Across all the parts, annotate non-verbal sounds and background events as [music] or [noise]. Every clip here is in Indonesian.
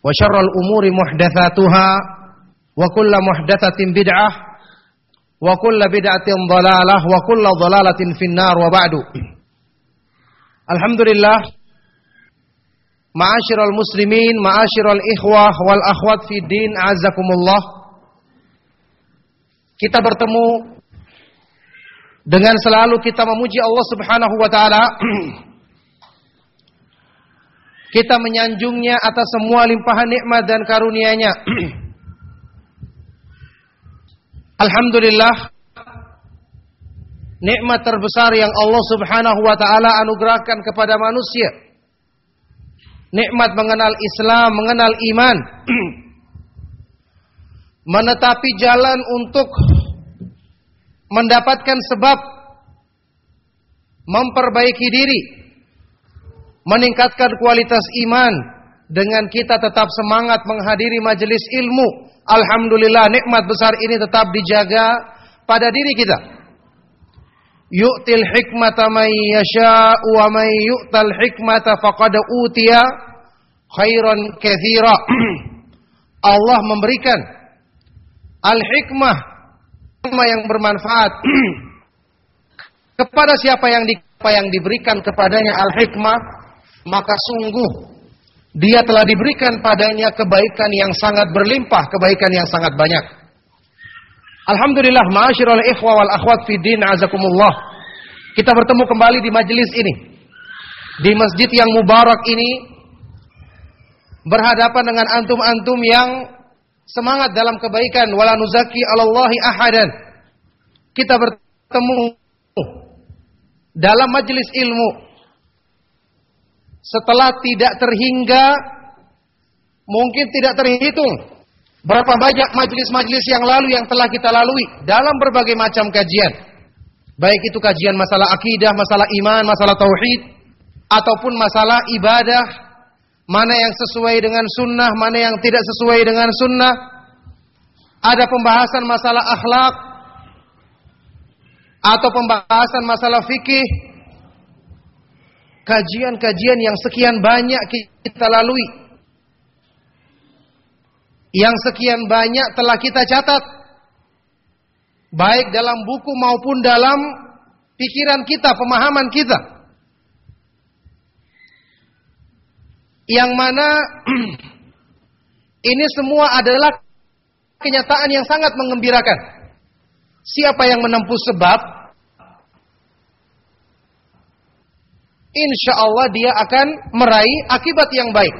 wa syarrul umuri muhdatsatuha wa kullu muhdatsatin bid'ah wa kullu bid'atin dhalalah wa kullu dhalalatin finnar wa ba'du. Alhamdulillah Ma'asyiral muslimin ma'asyiral ikhwah wal akhwat fi din azakumullah Kita bertemu dengan selalu kita memuji Allah Subhanahu wa taala. [clears throat] Kita menyanjungnya atas semua limpahan nikmat dan karunia-Nya. [clears throat] Alhamdulillah nikmat terbesar yang Allah Subhanahu wa taala anugerahkan kepada manusia. Nikmat mengenal Islam, mengenal iman. [clears throat] Menetapi jalan untuk mendapatkan sebab memperbaiki diri meningkatkan kualitas iman dengan kita tetap semangat menghadiri majelis ilmu. Alhamdulillah nikmat besar ini tetap dijaga pada diri kita. Yu'til hikmata may yasha'u wa may yu'tal hikmata faqad utiya khairan katsira. [clears throat] Allah memberikan al-hikmah hikmah yang bermanfaat [clears throat] kepada siapa yang di, yang diberikan kepadanya al-hikmah maka sungguh dia telah diberikan padanya kebaikan yang sangat berlimpah, kebaikan yang sangat banyak. Alhamdulillah, ma'asyiral ikhwa wal akhwat fi din azakumullah. Kita bertemu kembali di majelis ini. Di masjid yang mubarak ini berhadapan dengan antum-antum yang semangat dalam kebaikan wala nuzaki alallahi ahadan. Kita bertemu dalam majelis ilmu setelah tidak terhingga mungkin tidak terhitung berapa banyak majelis-majelis yang lalu yang telah kita lalui dalam berbagai macam kajian. Baik itu kajian masalah akidah, masalah iman, masalah tauhid ataupun masalah ibadah, mana yang sesuai dengan sunnah, mana yang tidak sesuai dengan sunnah. Ada pembahasan masalah akhlak atau pembahasan masalah fikih kajian-kajian yang sekian banyak kita lalui. Yang sekian banyak telah kita catat. Baik dalam buku maupun dalam pikiran kita, pemahaman kita. Yang mana [clears throat] ini semua adalah kenyataan yang sangat mengembirakan. Siapa yang menempuh sebab insya Allah dia akan meraih akibat yang baik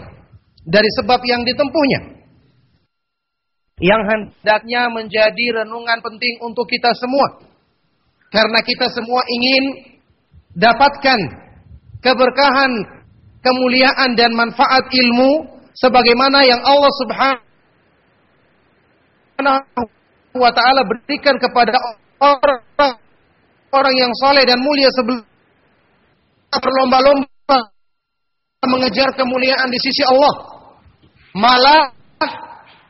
dari sebab yang ditempuhnya. Yang hendaknya menjadi renungan penting untuk kita semua. Karena kita semua ingin dapatkan keberkahan, kemuliaan dan manfaat ilmu sebagaimana yang Allah Subhanahu wa taala berikan kepada orang orang yang soleh dan mulia sebelum berlomba-lomba mengejar kemuliaan di sisi Allah. Malah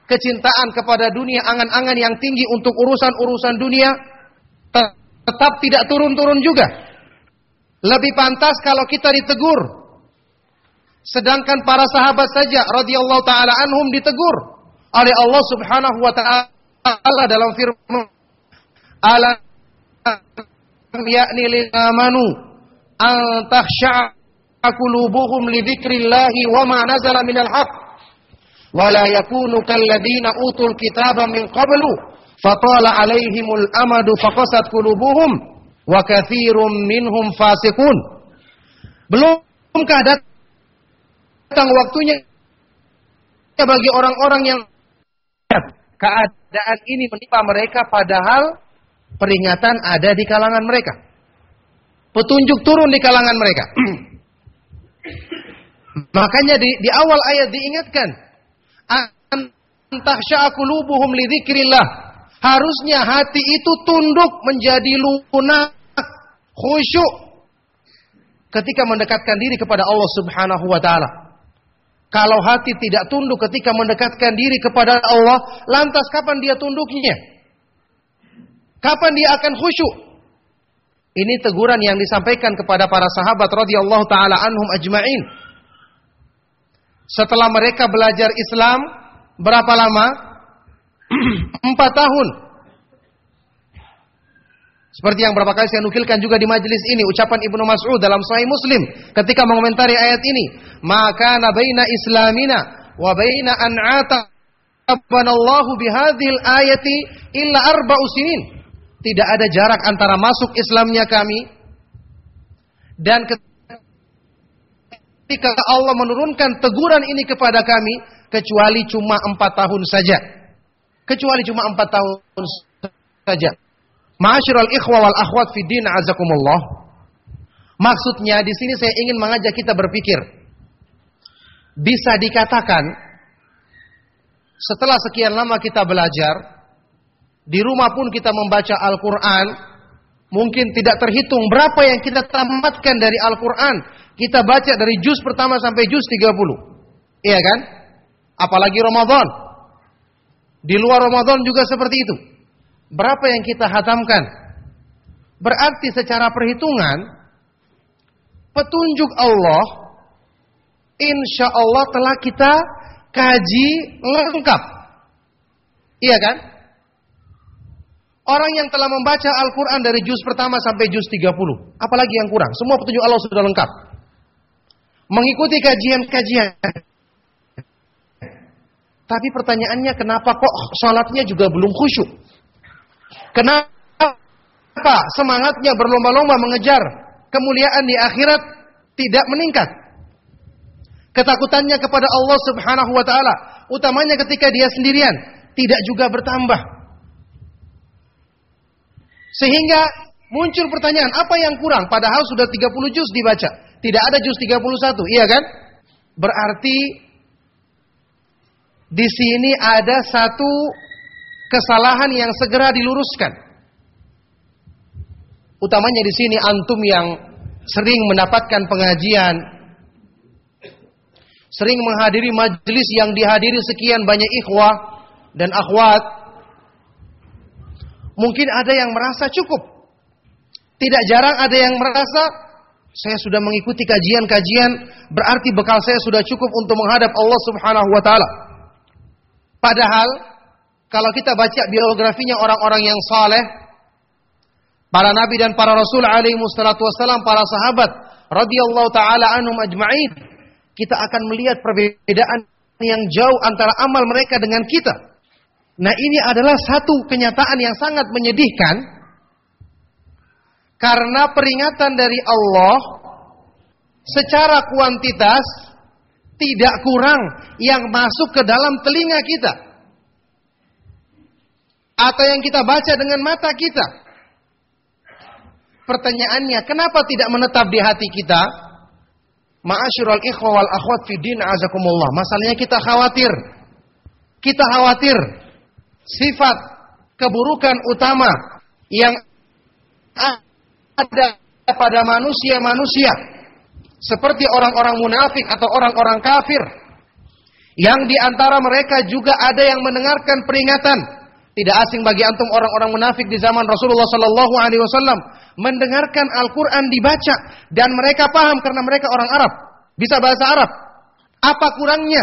kecintaan kepada dunia, angan-angan yang tinggi untuk urusan-urusan dunia tetap tidak turun-turun juga. Lebih pantas kalau kita ditegur. Sedangkan para sahabat saja radhiyallahu taala anhum ditegur oleh Allah Subhanahu wa taala dalam firman Alam yakni lil amanu an takhsha'a qulubuhum li wa ma nazala minal haqq. Wa la yakunu utul kitaba min qablu fatala alaihimul amadu faqasat qulubuhum wa minhum fasiqun. Datang waktunya bagi orang-orang yang keadaan ini menimpa mereka padahal peringatan ada di kalangan mereka. Petunjuk turun di kalangan mereka. [clears throat] Makanya di, di awal ayat diingatkan antahsya'a qulubuhum li dzikrillah. Harusnya hati itu tunduk menjadi lunak, khusyuk ketika mendekatkan diri kepada Allah Subhanahu wa taala. Kalau hati tidak tunduk ketika mendekatkan diri kepada Allah, lantas kapan dia tunduknya? Kapan dia akan khusyuk? Ini teguran yang disampaikan kepada para sahabat radhiyallahu taala anhum ajmain. Setelah mereka belajar Islam, Berapa lama? [clears throat] Empat tahun. Seperti yang berapa kali saya nukilkan juga di majelis ini ucapan Ibnu Mas'ud dalam Sahih Muslim ketika mengomentari ayat ini, "Maka nabaina islamina wa baina an atabanallahu bihadhil ayati illa arba'u sinin." Tidak ada jarak antara masuk Islamnya kami dan ketika Allah menurunkan teguran ini kepada kami, kecuali cuma empat tahun saja. Kecuali cuma empat tahun saja. Ma'asyiral ikhwa wal akhwat fi din. Maksudnya di sini saya ingin mengajak kita berpikir. Bisa dikatakan setelah sekian lama kita belajar, di rumah pun kita membaca Al-Quran, mungkin tidak terhitung berapa yang kita tamatkan dari Al-Quran. Kita baca dari juz pertama sampai juz 30. Iya kan? apalagi Ramadan. Di luar Ramadan juga seperti itu. Berapa yang kita hatamkan? Berarti secara perhitungan petunjuk Allah insya Allah telah kita kaji lengkap. Iya kan? Orang yang telah membaca Al-Quran dari juz pertama sampai juz 30. Apalagi yang kurang? Semua petunjuk Allah sudah lengkap. Mengikuti kajian-kajian tapi pertanyaannya kenapa kok sholatnya juga belum khusyuk? Kenapa semangatnya berlomba-lomba mengejar kemuliaan di akhirat tidak meningkat? Ketakutannya kepada Allah Subhanahu wa taala, utamanya ketika dia sendirian, tidak juga bertambah. Sehingga muncul pertanyaan, apa yang kurang? Padahal sudah 30 juz dibaca. Tidak ada juz 31, iya kan? Berarti di sini ada satu kesalahan yang segera diluruskan. Utamanya di sini antum yang sering mendapatkan pengajian, sering menghadiri majelis yang dihadiri sekian banyak ikhwah dan akhwat. Mungkin ada yang merasa cukup. Tidak jarang ada yang merasa saya sudah mengikuti kajian-kajian berarti bekal saya sudah cukup untuk menghadap Allah Subhanahu wa taala. Padahal kalau kita baca biografinya orang-orang yang saleh, para nabi dan para rasul alaihi wassalatu wassalam, para sahabat radhiyallahu taala anhum ajma'in, kita akan melihat perbedaan yang jauh antara amal mereka dengan kita. Nah, ini adalah satu kenyataan yang sangat menyedihkan karena peringatan dari Allah secara kuantitas tidak kurang yang masuk ke dalam telinga kita. Atau yang kita baca dengan mata kita. Pertanyaannya, kenapa tidak menetap di hati kita? Ma'asyiral ikhwa wal akhwat fi din azakumullah. Masalahnya kita khawatir. Kita khawatir sifat keburukan utama yang ada pada manusia-manusia seperti orang-orang munafik atau orang-orang kafir yang di antara mereka juga ada yang mendengarkan peringatan. Tidak asing bagi antum orang-orang munafik di zaman Rasulullah sallallahu alaihi wasallam mendengarkan Al-Qur'an dibaca dan mereka paham karena mereka orang Arab. Bisa bahasa Arab. Apa kurangnya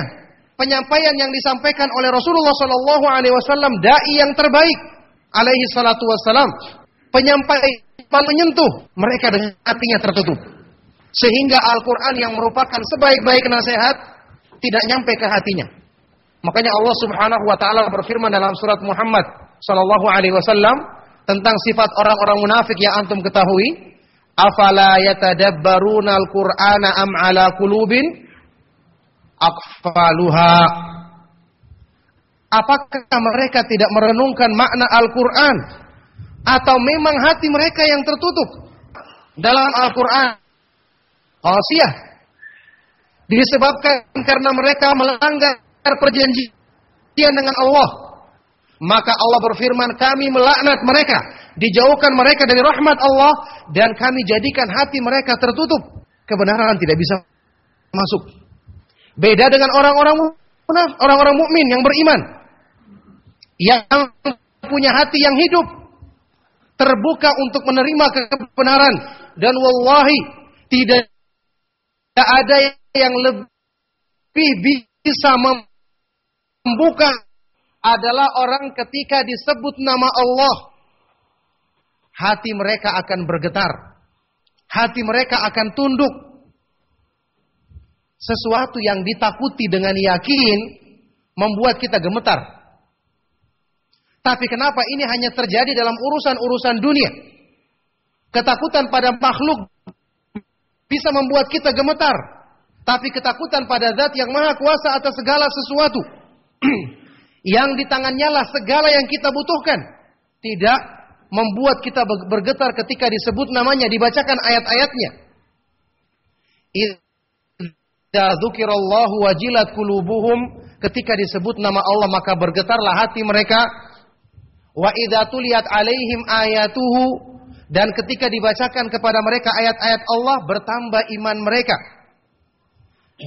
penyampaian yang disampaikan oleh Rasulullah sallallahu alaihi wasallam dai yang terbaik alaihi salatu wasallam penyampai menyentuh mereka dengan hatinya tertutup sehingga Al-Quran yang merupakan sebaik-baik nasihat tidak nyampe ke hatinya. Makanya Allah Subhanahu wa taala berfirman dalam surat Muhammad sallallahu alaihi wasallam tentang sifat orang-orang munafik yang antum ketahui, afala yatadabbaruna al-Qur'ana am ala qulubin aqfaluha. Apakah mereka tidak merenungkan makna Al-Qur'an atau memang hati mereka yang tertutup dalam Al-Qur'an? Qasiyah. Disebabkan karena mereka melanggar perjanjian dengan Allah. Maka Allah berfirman, kami melaknat mereka. Dijauhkan mereka dari rahmat Allah. Dan kami jadikan hati mereka tertutup. Kebenaran tidak bisa masuk. Beda dengan orang-orang orang-orang mukmin yang beriman. Yang punya hati yang hidup. Terbuka untuk menerima kebenaran. Dan wallahi, tidak ada yang lebih bisa membuka adalah orang ketika disebut nama Allah. Hati mereka akan bergetar. Hati mereka akan tunduk. Sesuatu yang ditakuti dengan yakin membuat kita gemetar. Tapi kenapa ini hanya terjadi dalam urusan-urusan dunia? Ketakutan pada makhluk bisa membuat kita gemetar. Tapi ketakutan pada zat yang maha kuasa atas segala sesuatu [clears throat] yang di tangannya lah segala yang kita butuhkan. Tidak membuat kita bergetar ketika disebut namanya, dibacakan ayat-ayatnya. Idza wajilat qulubuhum ketika disebut nama Allah maka bergetarlah hati mereka. Wa idza tuliyat alaihim ayatuhu dan ketika dibacakan kepada mereka ayat-ayat Allah bertambah iman mereka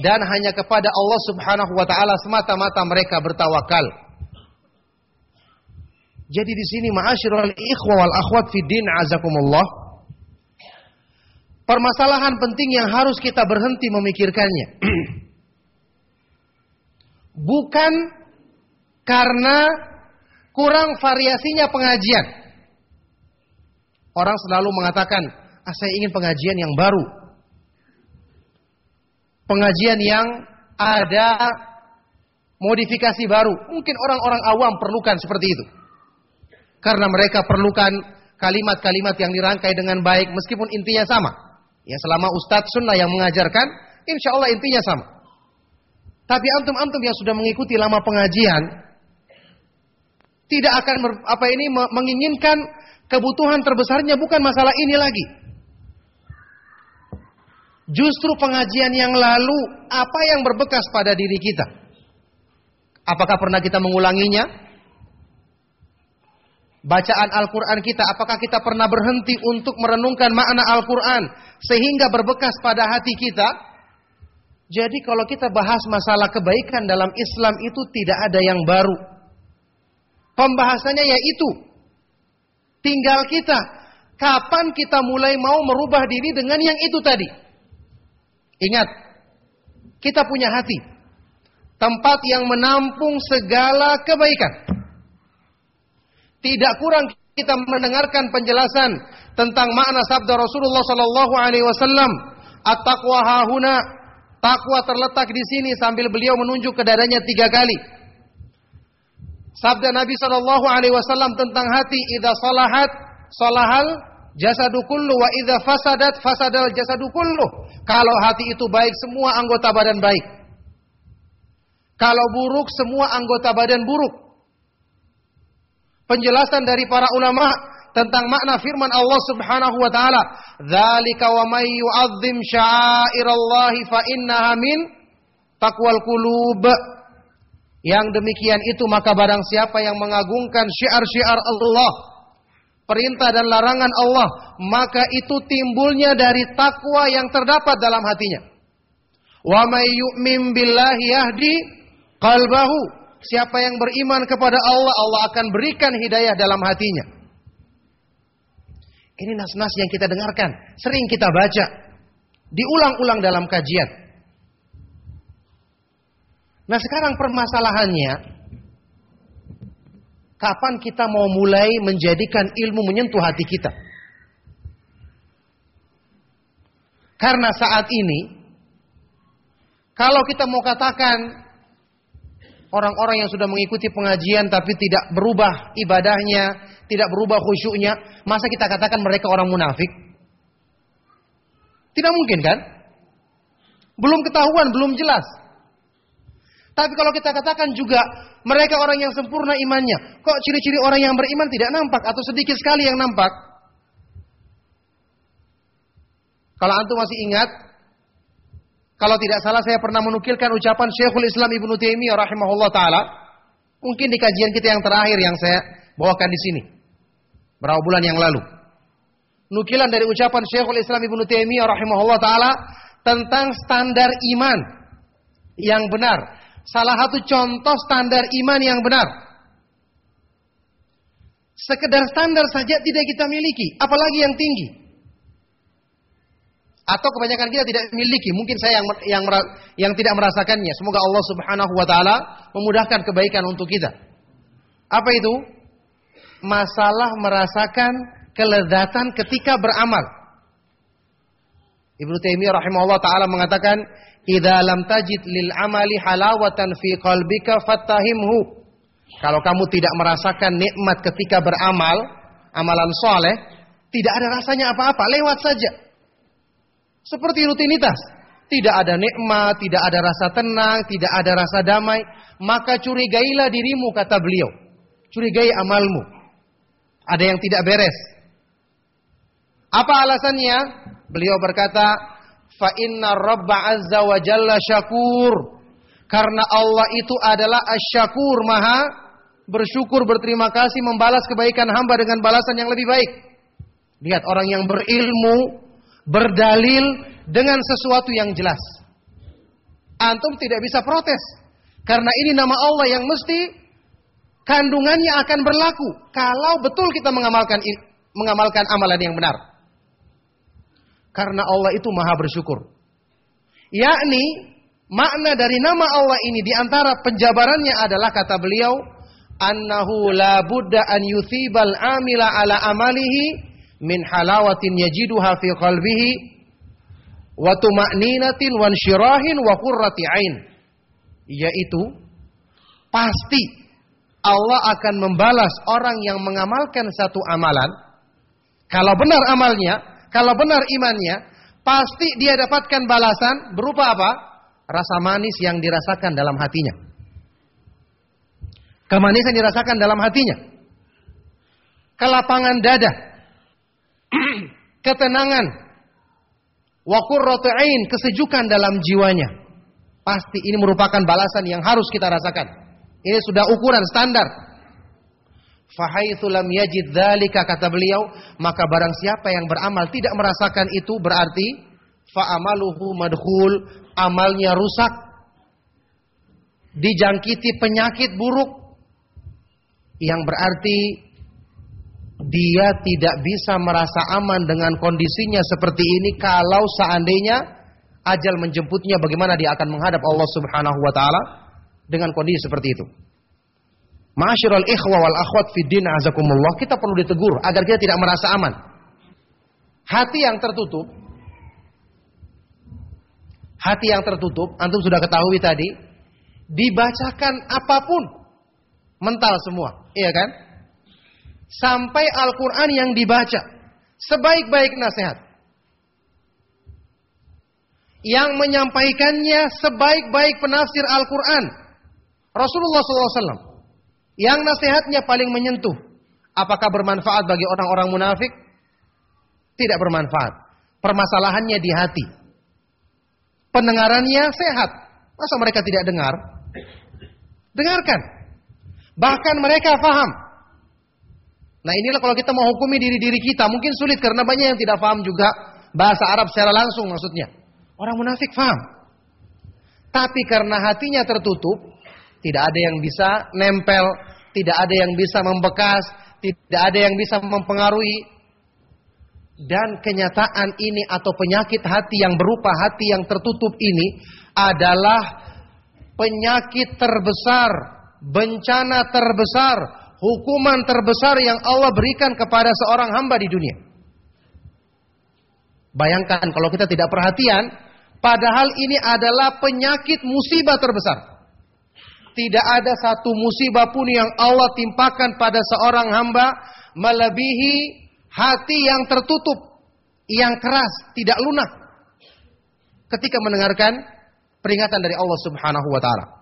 dan hanya kepada Allah Subhanahu wa taala semata-mata mereka bertawakal. Jadi di sini ma'asyiral ikhwa wal akhwat fi din azakumullah. Permasalahan penting yang harus kita berhenti memikirkannya. [clears throat] Bukan karena kurang variasinya pengajian. Orang selalu mengatakan, ah, saya ingin pengajian yang baru pengajian yang ada modifikasi baru. Mungkin orang-orang awam perlukan seperti itu. Karena mereka perlukan kalimat-kalimat yang dirangkai dengan baik meskipun intinya sama. Ya selama ustadz sunnah yang mengajarkan, insya Allah intinya sama. Tapi antum-antum yang sudah mengikuti lama pengajian, tidak akan apa ini menginginkan kebutuhan terbesarnya bukan masalah ini lagi. Justru pengajian yang lalu, apa yang berbekas pada diri kita? Apakah pernah kita mengulanginya? Bacaan Al-Quran kita, apakah kita pernah berhenti untuk merenungkan makna Al-Quran sehingga berbekas pada hati kita? Jadi kalau kita bahas masalah kebaikan dalam Islam itu tidak ada yang baru. Pembahasannya yaitu tinggal kita kapan kita mulai mau merubah diri dengan yang itu tadi. Ingat, kita punya hati. Tempat yang menampung segala kebaikan. Tidak kurang kita mendengarkan penjelasan tentang makna sabda Rasulullah sallallahu alaihi wasallam, "At-taqwa hahuna." Takwa terletak di sini sambil beliau menunjuk ke dadanya tiga kali. Sabda Nabi sallallahu alaihi wasallam tentang hati, "Idza salahat, salahal jasadu kullu wa idza fasadat fasadal jasadu kullu. Kalau hati itu baik semua anggota badan baik. Kalau buruk semua anggota badan buruk. Penjelasan dari para ulama tentang makna firman Allah Subhanahu wa taala, "Dzalika wa may yu'azzim sya'airallahi fa innaha min taqwal qulub." Yang demikian itu maka barang siapa yang mengagungkan syiar-syiar Allah, perintah dan larangan Allah, maka itu timbulnya dari takwa yang terdapat dalam hatinya. Wa may yu'min billahi yahdi qalbahu. Siapa yang beriman kepada Allah, Allah akan berikan hidayah dalam hatinya. Ini nas-nas yang kita dengarkan, sering kita baca, diulang-ulang dalam kajian. Nah sekarang permasalahannya, Kapan kita mau mulai menjadikan ilmu menyentuh hati kita? Karena saat ini, kalau kita mau katakan Orang-orang yang sudah mengikuti pengajian tapi tidak berubah ibadahnya, tidak berubah khusyuknya, masa kita katakan mereka orang munafik? Tidak mungkin kan? Belum ketahuan, belum jelas. Tapi kalau kita katakan juga mereka orang yang sempurna imannya, kok ciri-ciri orang yang beriman tidak nampak atau sedikit sekali yang nampak? Kalau antum masih ingat, kalau tidak salah saya pernah menukilkan ucapan Syekhul Islam Ibnu Taimiyah rahimahullah taala, mungkin di kajian kita yang terakhir yang saya bawakan di sini. Berapa bulan yang lalu. Nukilan dari ucapan Syekhul Islam Ibnu Taimiyah rahimahullah taala tentang standar iman yang benar salah satu contoh standar iman yang benar. Sekedar standar saja tidak kita miliki, apalagi yang tinggi. Atau kebanyakan kita tidak miliki, mungkin saya yang yang yang tidak merasakannya. Semoga Allah Subhanahu wa taala memudahkan kebaikan untuk kita. Apa itu? Masalah merasakan kelezatan ketika beramal. Ibnu Taimiyah rahimahullah taala mengatakan Idza lam tajid lil amali halawatan fi qalbika fattahimhu. Kalau kamu tidak merasakan nikmat ketika beramal, amalan soleh, tidak ada rasanya apa-apa, lewat saja. Seperti rutinitas. Tidak ada nikmat, tidak ada rasa tenang, tidak ada rasa damai. Maka curigailah dirimu, kata beliau. Curigai amalmu. Ada yang tidak beres. Apa alasannya? Beliau berkata, fa inna rabba azza wa jalla syakur. Karena Allah itu adalah asyakur, maha bersyukur, berterima kasih, membalas kebaikan hamba dengan balasan yang lebih baik. Lihat orang yang berilmu, berdalil dengan sesuatu yang jelas. Antum tidak bisa protes. Karena ini nama Allah yang mesti kandungannya akan berlaku. Kalau betul kita mengamalkan mengamalkan amalan yang benar. Karena Allah itu maha bersyukur. Yakni makna dari nama Allah ini di antara penjabarannya adalah kata beliau annahu la budda an yuthibal amila ala amalihi min halawatin yajiduha fi qalbihi wa tuma'ninatin wa syirahin wa qurrati ain yaitu pasti Allah akan membalas orang yang mengamalkan satu amalan kalau benar amalnya kalau benar imannya, pasti dia dapatkan balasan berupa apa? Rasa manis yang dirasakan dalam hatinya. Kemanisan dirasakan dalam hatinya. Kelapangan dada. [clears throat] Ketenangan. Wakur rotain kesejukan dalam jiwanya. Pasti ini merupakan balasan yang harus kita rasakan. Ini sudah ukuran standar Fahaitsu lam yajid dzalika kata beliau, maka barang siapa yang beramal tidak merasakan itu berarti fa'amaluhu madkhul, amalnya rusak. Dijangkiti penyakit buruk yang berarti dia tidak bisa merasa aman dengan kondisinya seperti ini kalau seandainya ajal menjemputnya bagaimana dia akan menghadap Allah Subhanahu wa taala dengan kondisi seperti itu. Ma'asyiral ikhwa wal akhwat fi din azakumullah, kita perlu ditegur agar kita tidak merasa aman. Hati yang tertutup hati yang tertutup, antum sudah ketahui tadi, dibacakan apa pun mental semua, iya kan? Sampai Al-Qur'an yang dibaca sebaik-baik nasihat. Yang menyampaikannya sebaik-baik penafsir Al-Qur'an. Rasulullah SAW yang nasihatnya paling menyentuh. Apakah bermanfaat bagi orang-orang munafik? Tidak bermanfaat. Permasalahannya di hati. Pendengarannya sehat. Masa mereka tidak dengar? Dengarkan. Bahkan mereka faham. Nah inilah kalau kita mau hukumi diri-diri kita. Mungkin sulit karena banyak yang tidak faham juga. Bahasa Arab secara langsung maksudnya. Orang munafik faham. Tapi karena hatinya tertutup. Tidak ada yang bisa nempel, tidak ada yang bisa membekas, tidak ada yang bisa mempengaruhi. Dan kenyataan ini atau penyakit hati yang berupa hati yang tertutup ini adalah penyakit terbesar, bencana terbesar, hukuman terbesar yang Allah berikan kepada seorang hamba di dunia. Bayangkan kalau kita tidak perhatian, padahal ini adalah penyakit musibah terbesar. tidak ada satu musibah pun yang Allah timpakan pada seorang hamba melebihi hati yang tertutup, yang keras, tidak lunak ketika mendengarkan peringatan dari Allah Subhanahu wa taala.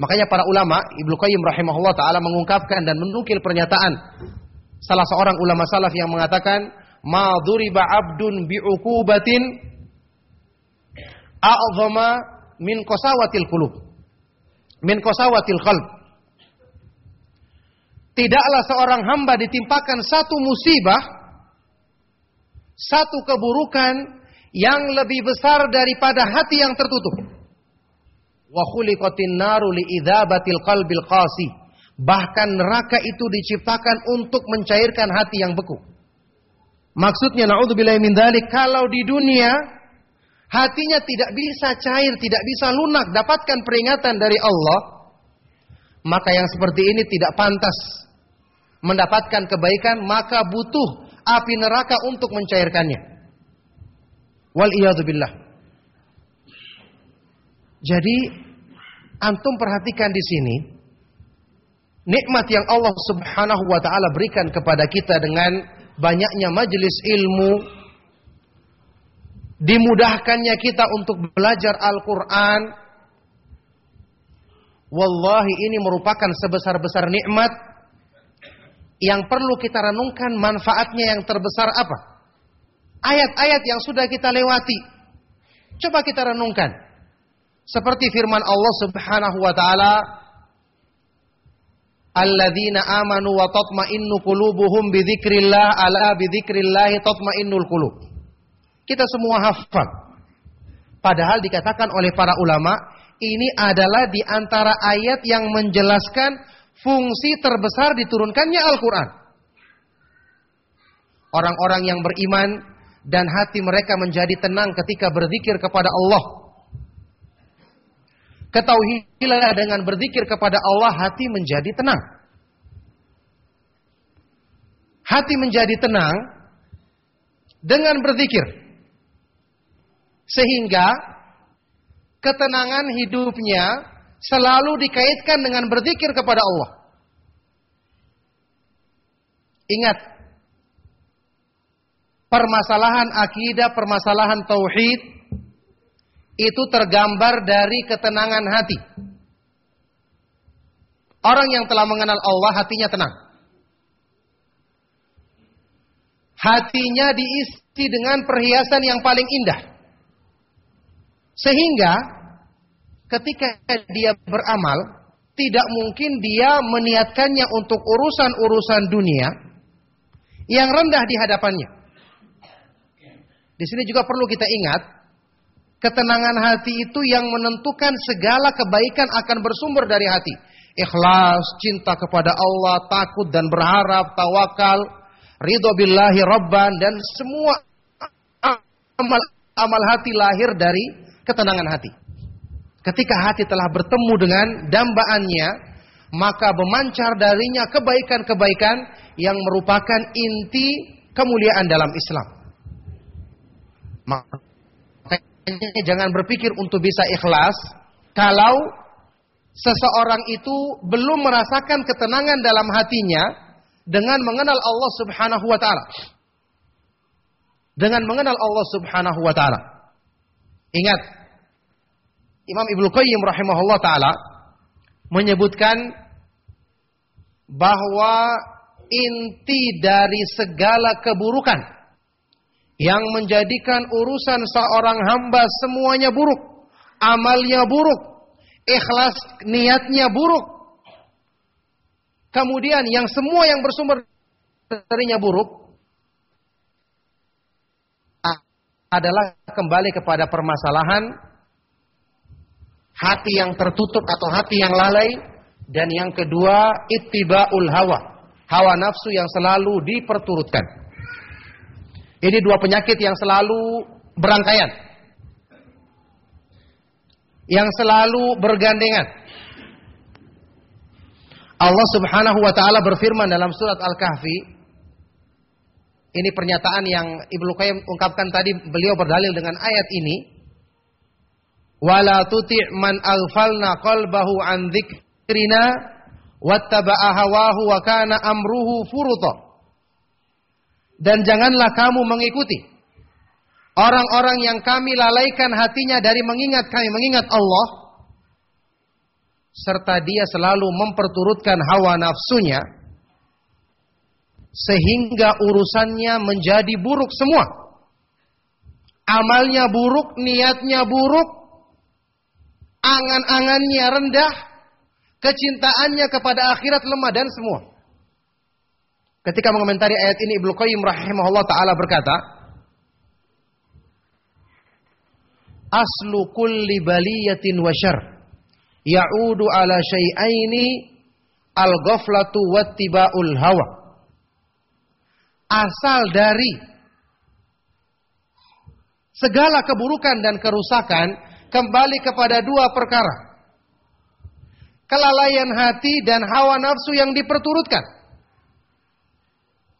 Makanya para ulama Ibnu Qayyim rahimahullah taala mengungkapkan dan menukil pernyataan salah seorang ulama salaf yang mengatakan ma duriba abdun bi'uqubatin a'zama min qasawatil qulub min qasawatil qalb tidaklah seorang hamba ditimpakan satu musibah satu keburukan yang lebih besar daripada hati yang tertutup. Wa khuliqatin naru liidzabatil qalbil qasi. Bahkan neraka itu diciptakan untuk mencairkan hati yang beku. Maksudnya naudzubillahi min dzalik kalau di dunia hatinya tidak bisa cair, tidak bisa lunak dapatkan peringatan dari Allah, maka yang seperti ini tidak pantas mendapatkan kebaikan, maka butuh api neraka untuk mencairkannya. Wal billah. Jadi antum perhatikan di sini nikmat yang Allah Subhanahu wa taala berikan kepada kita dengan banyaknya majelis ilmu dimudahkannya kita untuk belajar Al-Qur'an wallahi ini merupakan sebesar-besar nikmat yang perlu kita renungkan manfaatnya yang terbesar apa? ayat-ayat yang sudah kita lewati. Coba kita renungkan. Seperti firman Allah Subhanahu wa taala, "Alladzina amanu wa tatma'innu qulubuhum bi dzikrillah, ala bi dzikrillah tatma'innul qulub." Kita semua hafal. Padahal dikatakan oleh para ulama, ini adalah di antara ayat yang menjelaskan fungsi terbesar diturunkannya Al-Qur'an. Orang-orang yang beriman dan hati mereka menjadi tenang ketika berzikir kepada Allah. Ketahuilah dengan berzikir kepada Allah hati menjadi tenang. Hati menjadi tenang dengan berzikir. Sehingga ketenangan hidupnya selalu dikaitkan dengan berzikir kepada Allah. Ingat, permasalahan akidah, permasalahan tauhid itu tergambar dari ketenangan hati. Orang yang telah mengenal Allah hatinya tenang. Hatinya diisi dengan perhiasan yang paling indah. Sehingga ketika dia beramal, tidak mungkin dia meniatkannya untuk urusan-urusan dunia yang rendah di hadapannya. Di sini juga perlu kita ingat, ketenangan hati itu yang menentukan segala kebaikan akan bersumber dari hati. Ikhlas, cinta kepada Allah, takut dan berharap, tawakal, ridho billahi rabban dan semua amal amal hati lahir dari ketenangan hati. Ketika hati telah bertemu dengan dambaannya, maka memancar darinya kebaikan-kebaikan yang merupakan inti kemuliaan dalam Islam. Makanya jangan berpikir untuk bisa ikhlas kalau seseorang itu belum merasakan ketenangan dalam hatinya dengan mengenal Allah Subhanahu wa taala. Dengan mengenal Allah Subhanahu wa taala. Ingat Imam Ibnu Qayyim rahimahullah taala menyebutkan bahwa inti dari segala keburukan yang menjadikan urusan seorang hamba semuanya buruk, amalnya buruk, ikhlas niatnya buruk. Kemudian yang semua yang bersumber darinya buruk adalah kembali kepada permasalahan hati yang tertutup atau hati yang lalai dan yang kedua ittibaul hawa, hawa nafsu yang selalu diperturutkan. Ini dua penyakit yang selalu berangkaian. Yang selalu bergandengan. Allah Subhanahu wa taala berfirman dalam surat Al-Kahfi ini pernyataan yang Ibnu Qayyim ungkapkan tadi beliau berdalil dengan ayat ini Wala tuti' man aghfalna qalbahu an dzikrina wattaba'a hawahu wa kana amruhu furuta. Dan janganlah kamu mengikuti orang-orang yang kami lalaikan hatinya dari mengingat kami, mengingat Allah serta dia selalu memperturutkan hawa nafsunya sehingga urusannya menjadi buruk semua. Amalnya buruk, niatnya buruk, angan-angannya rendah, kecintaannya kepada akhirat lemah dan semua. Ketika mengomentari ayat ini Ibnu Qayyim rahimahullah taala berkata, Aslu kulli baliyatin wa syar ya'udu ala syai'aini al-ghaflatu wattiba'ul hawa asal dari segala keburukan dan kerusakan kembali kepada dua perkara. Kelalaian hati dan hawa nafsu yang diperturutkan.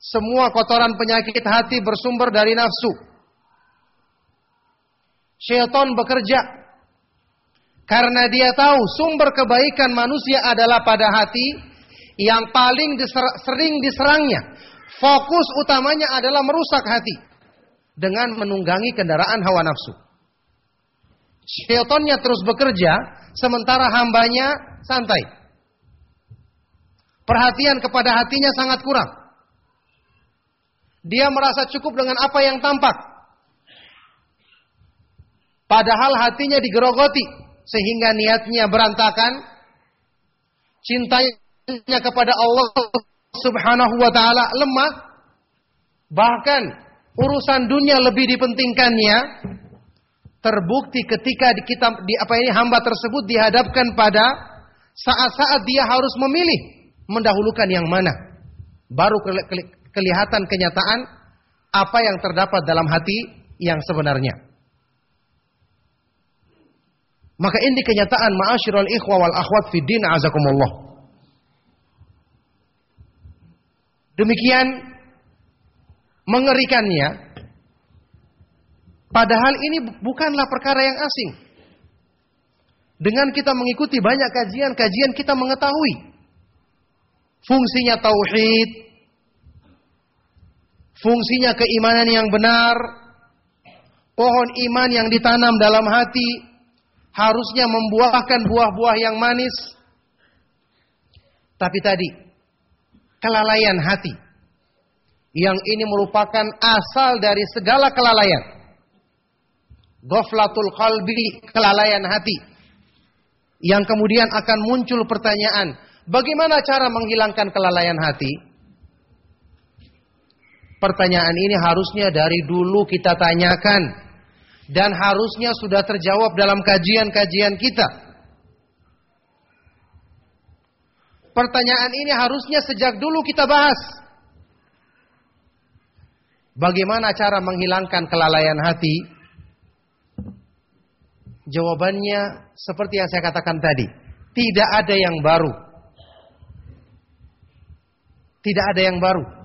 Semua kotoran penyakit hati bersumber dari nafsu. Syaitan bekerja karena dia tahu sumber kebaikan manusia adalah pada hati yang paling diser sering diserangnya Fokus utamanya adalah merusak hati dengan menunggangi kendaraan hawa nafsu. Syaitannya terus bekerja sementara hambanya santai. Perhatian kepada hatinya sangat kurang. Dia merasa cukup dengan apa yang tampak. Padahal hatinya digerogoti sehingga niatnya berantakan. Cintanya kepada Allah subhanahu wa ta'ala lemah, bahkan urusan dunia lebih dipentingkannya, terbukti ketika di kita di apa ini hamba tersebut dihadapkan pada saat-saat dia harus memilih mendahulukan yang mana. Baru kelihatan kenyataan apa yang terdapat dalam hati yang sebenarnya. Maka ini kenyataan ma'asyiral ikhwa wal akhwat fi din azakumullah. Demikian mengerikannya. Padahal ini bukanlah perkara yang asing. Dengan kita mengikuti banyak kajian-kajian kita mengetahui fungsinya tauhid, fungsinya keimanan yang benar, pohon iman yang ditanam dalam hati harusnya membuahkan buah-buah yang manis. Tapi tadi kelalaian hati. Yang ini merupakan asal dari segala kelalaian. Goflatul qalbi, kelalaian hati. Yang kemudian akan muncul pertanyaan, bagaimana cara menghilangkan kelalaian hati? Pertanyaan ini harusnya dari dulu kita tanyakan dan harusnya sudah terjawab dalam kajian-kajian kita. Pertanyaan ini harusnya sejak dulu kita bahas. Bagaimana cara menghilangkan kelalaian hati? Jawabannya seperti yang saya katakan tadi. Tidak ada yang baru. Tidak ada yang baru.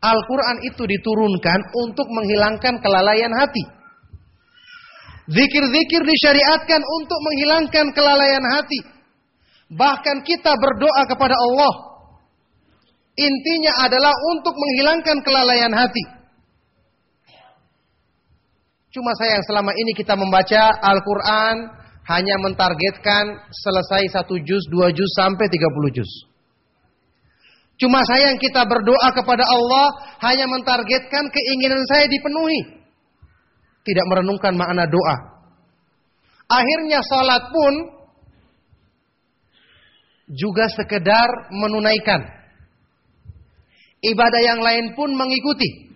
Al-Quran itu diturunkan untuk menghilangkan kelalaian hati. Zikir-zikir disyariatkan untuk menghilangkan kelalaian hati. Bahkan kita berdoa kepada Allah. Intinya adalah untuk menghilangkan kelalaian hati. Cuma sayang selama ini kita membaca Al-Quran hanya mentargetkan selesai satu juz, dua juz, sampai tiga puluh juz. Cuma sayang kita berdoa kepada Allah hanya mentargetkan keinginan saya dipenuhi. Tidak merenungkan makna doa. Akhirnya salat pun juga sekedar menunaikan. Ibadah yang lain pun mengikuti.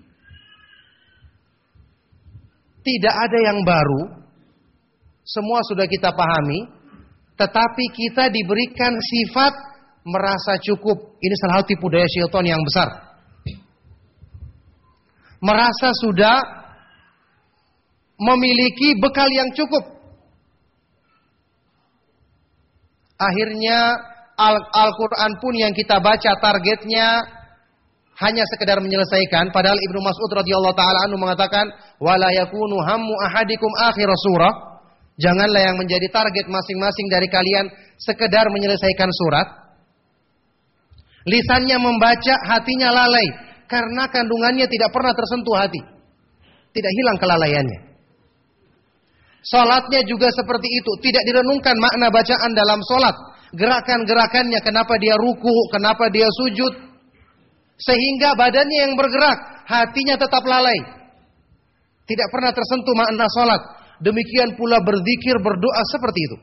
Tidak ada yang baru. Semua sudah kita pahami. Tetapi kita diberikan sifat merasa cukup. Ini salah satu tipu daya syaitan yang besar. Merasa sudah memiliki bekal yang cukup. Akhirnya Al-Quran pun yang kita baca targetnya hanya sekedar menyelesaikan. Padahal Ibnu Mas'ud radhiyallahu taala anhu mengatakan, "Wala yakunu hammu ahadikum akhir surah." Janganlah yang menjadi target masing-masing dari kalian sekedar menyelesaikan surat. Lisannya membaca, hatinya lalai. Karena kandungannya tidak pernah tersentuh hati. Tidak hilang kelalaiannya. Salatnya juga seperti itu. Tidak direnungkan makna bacaan dalam salat. Gerakan-gerakannya, kenapa dia ruku, kenapa dia sujud. Sehingga badannya yang bergerak, hatinya tetap lalai. Tidak pernah tersentuh makna salat. Demikian pula berzikir, berdoa seperti itu.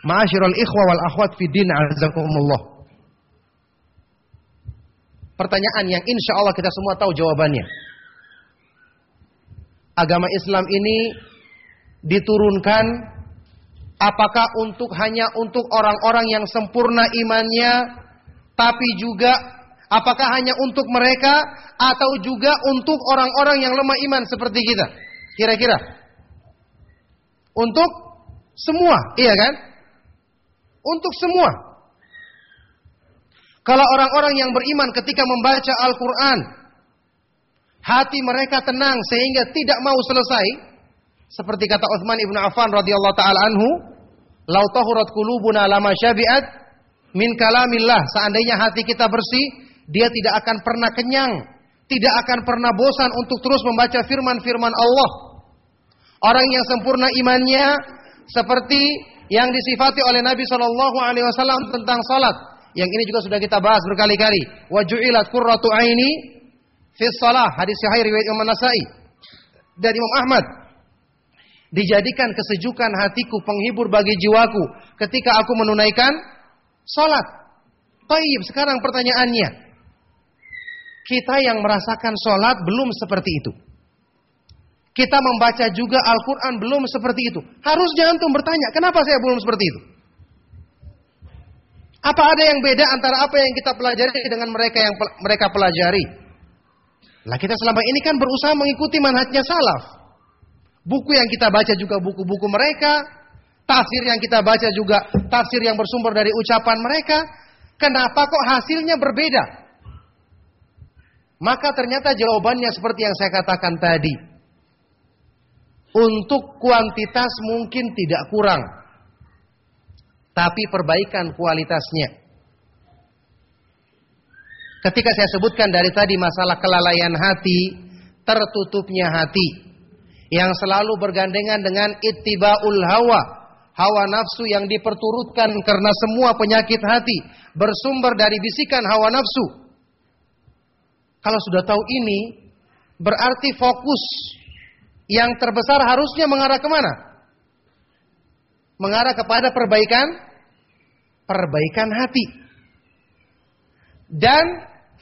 Ma'asyiral ikhwa wal akhwat fi din azakumullah. Pertanyaan yang insya Allah kita semua tahu jawabannya. Agama Islam ini diturunkan apakah untuk hanya untuk orang-orang yang sempurna imannya tapi juga apakah hanya untuk mereka atau juga untuk orang-orang yang lemah iman seperti kita? Kira-kira. Untuk semua, iya kan? Untuk semua. Kalau orang-orang yang beriman ketika membaca Al-Quran, hati mereka tenang sehingga tidak mau selesai, seperti kata Uthman ibn Affan radhiyallahu taala anhu, "Lau tahurat qulubuna lama syabi'at min kalamillah." Seandainya hati kita bersih, dia tidak akan pernah kenyang, tidak akan pernah bosan untuk terus membaca firman-firman Allah. Orang yang sempurna imannya seperti yang disifati oleh Nabi Shallallahu Alaihi Wasallam tentang salat. Yang ini juga sudah kita bahas berkali-kali. Wajulat qurratu aini fi salah. Hadis sahih riwayat Imam Nasai dari Imam Ahmad. Dijadikan kesejukan hatiku penghibur bagi jiwaku ketika aku menunaikan salat. Taib, sekarang pertanyaannya. Kita yang merasakan salat belum seperti itu. Kita membaca juga Al-Quran belum seperti itu. Harusnya antum bertanya, kenapa saya belum seperti itu? Apa ada yang beda antara apa yang kita pelajari dengan mereka yang mereka pelajari? Lah kita selama ini kan berusaha mengikuti manhajnya salaf. Buku yang kita baca juga buku-buku mereka. Tafsir yang kita baca juga tafsir yang bersumber dari ucapan mereka. Kenapa kok hasilnya berbeda? Maka ternyata jawabannya seperti yang saya katakan tadi. Untuk kuantitas mungkin tidak kurang. Tapi perbaikan kualitasnya. Ketika saya sebutkan dari tadi masalah kelalaian hati, tertutupnya hati. Yang selalu bergandengan dengan ittibaul hawa. Hawa nafsu yang diperturutkan karena semua penyakit hati. Bersumber dari bisikan hawa nafsu. Kalau sudah tahu ini, berarti fokus yang terbesar harusnya mengarah ke mana? Mengarah kepada perbaikan perbaikan hati. Dan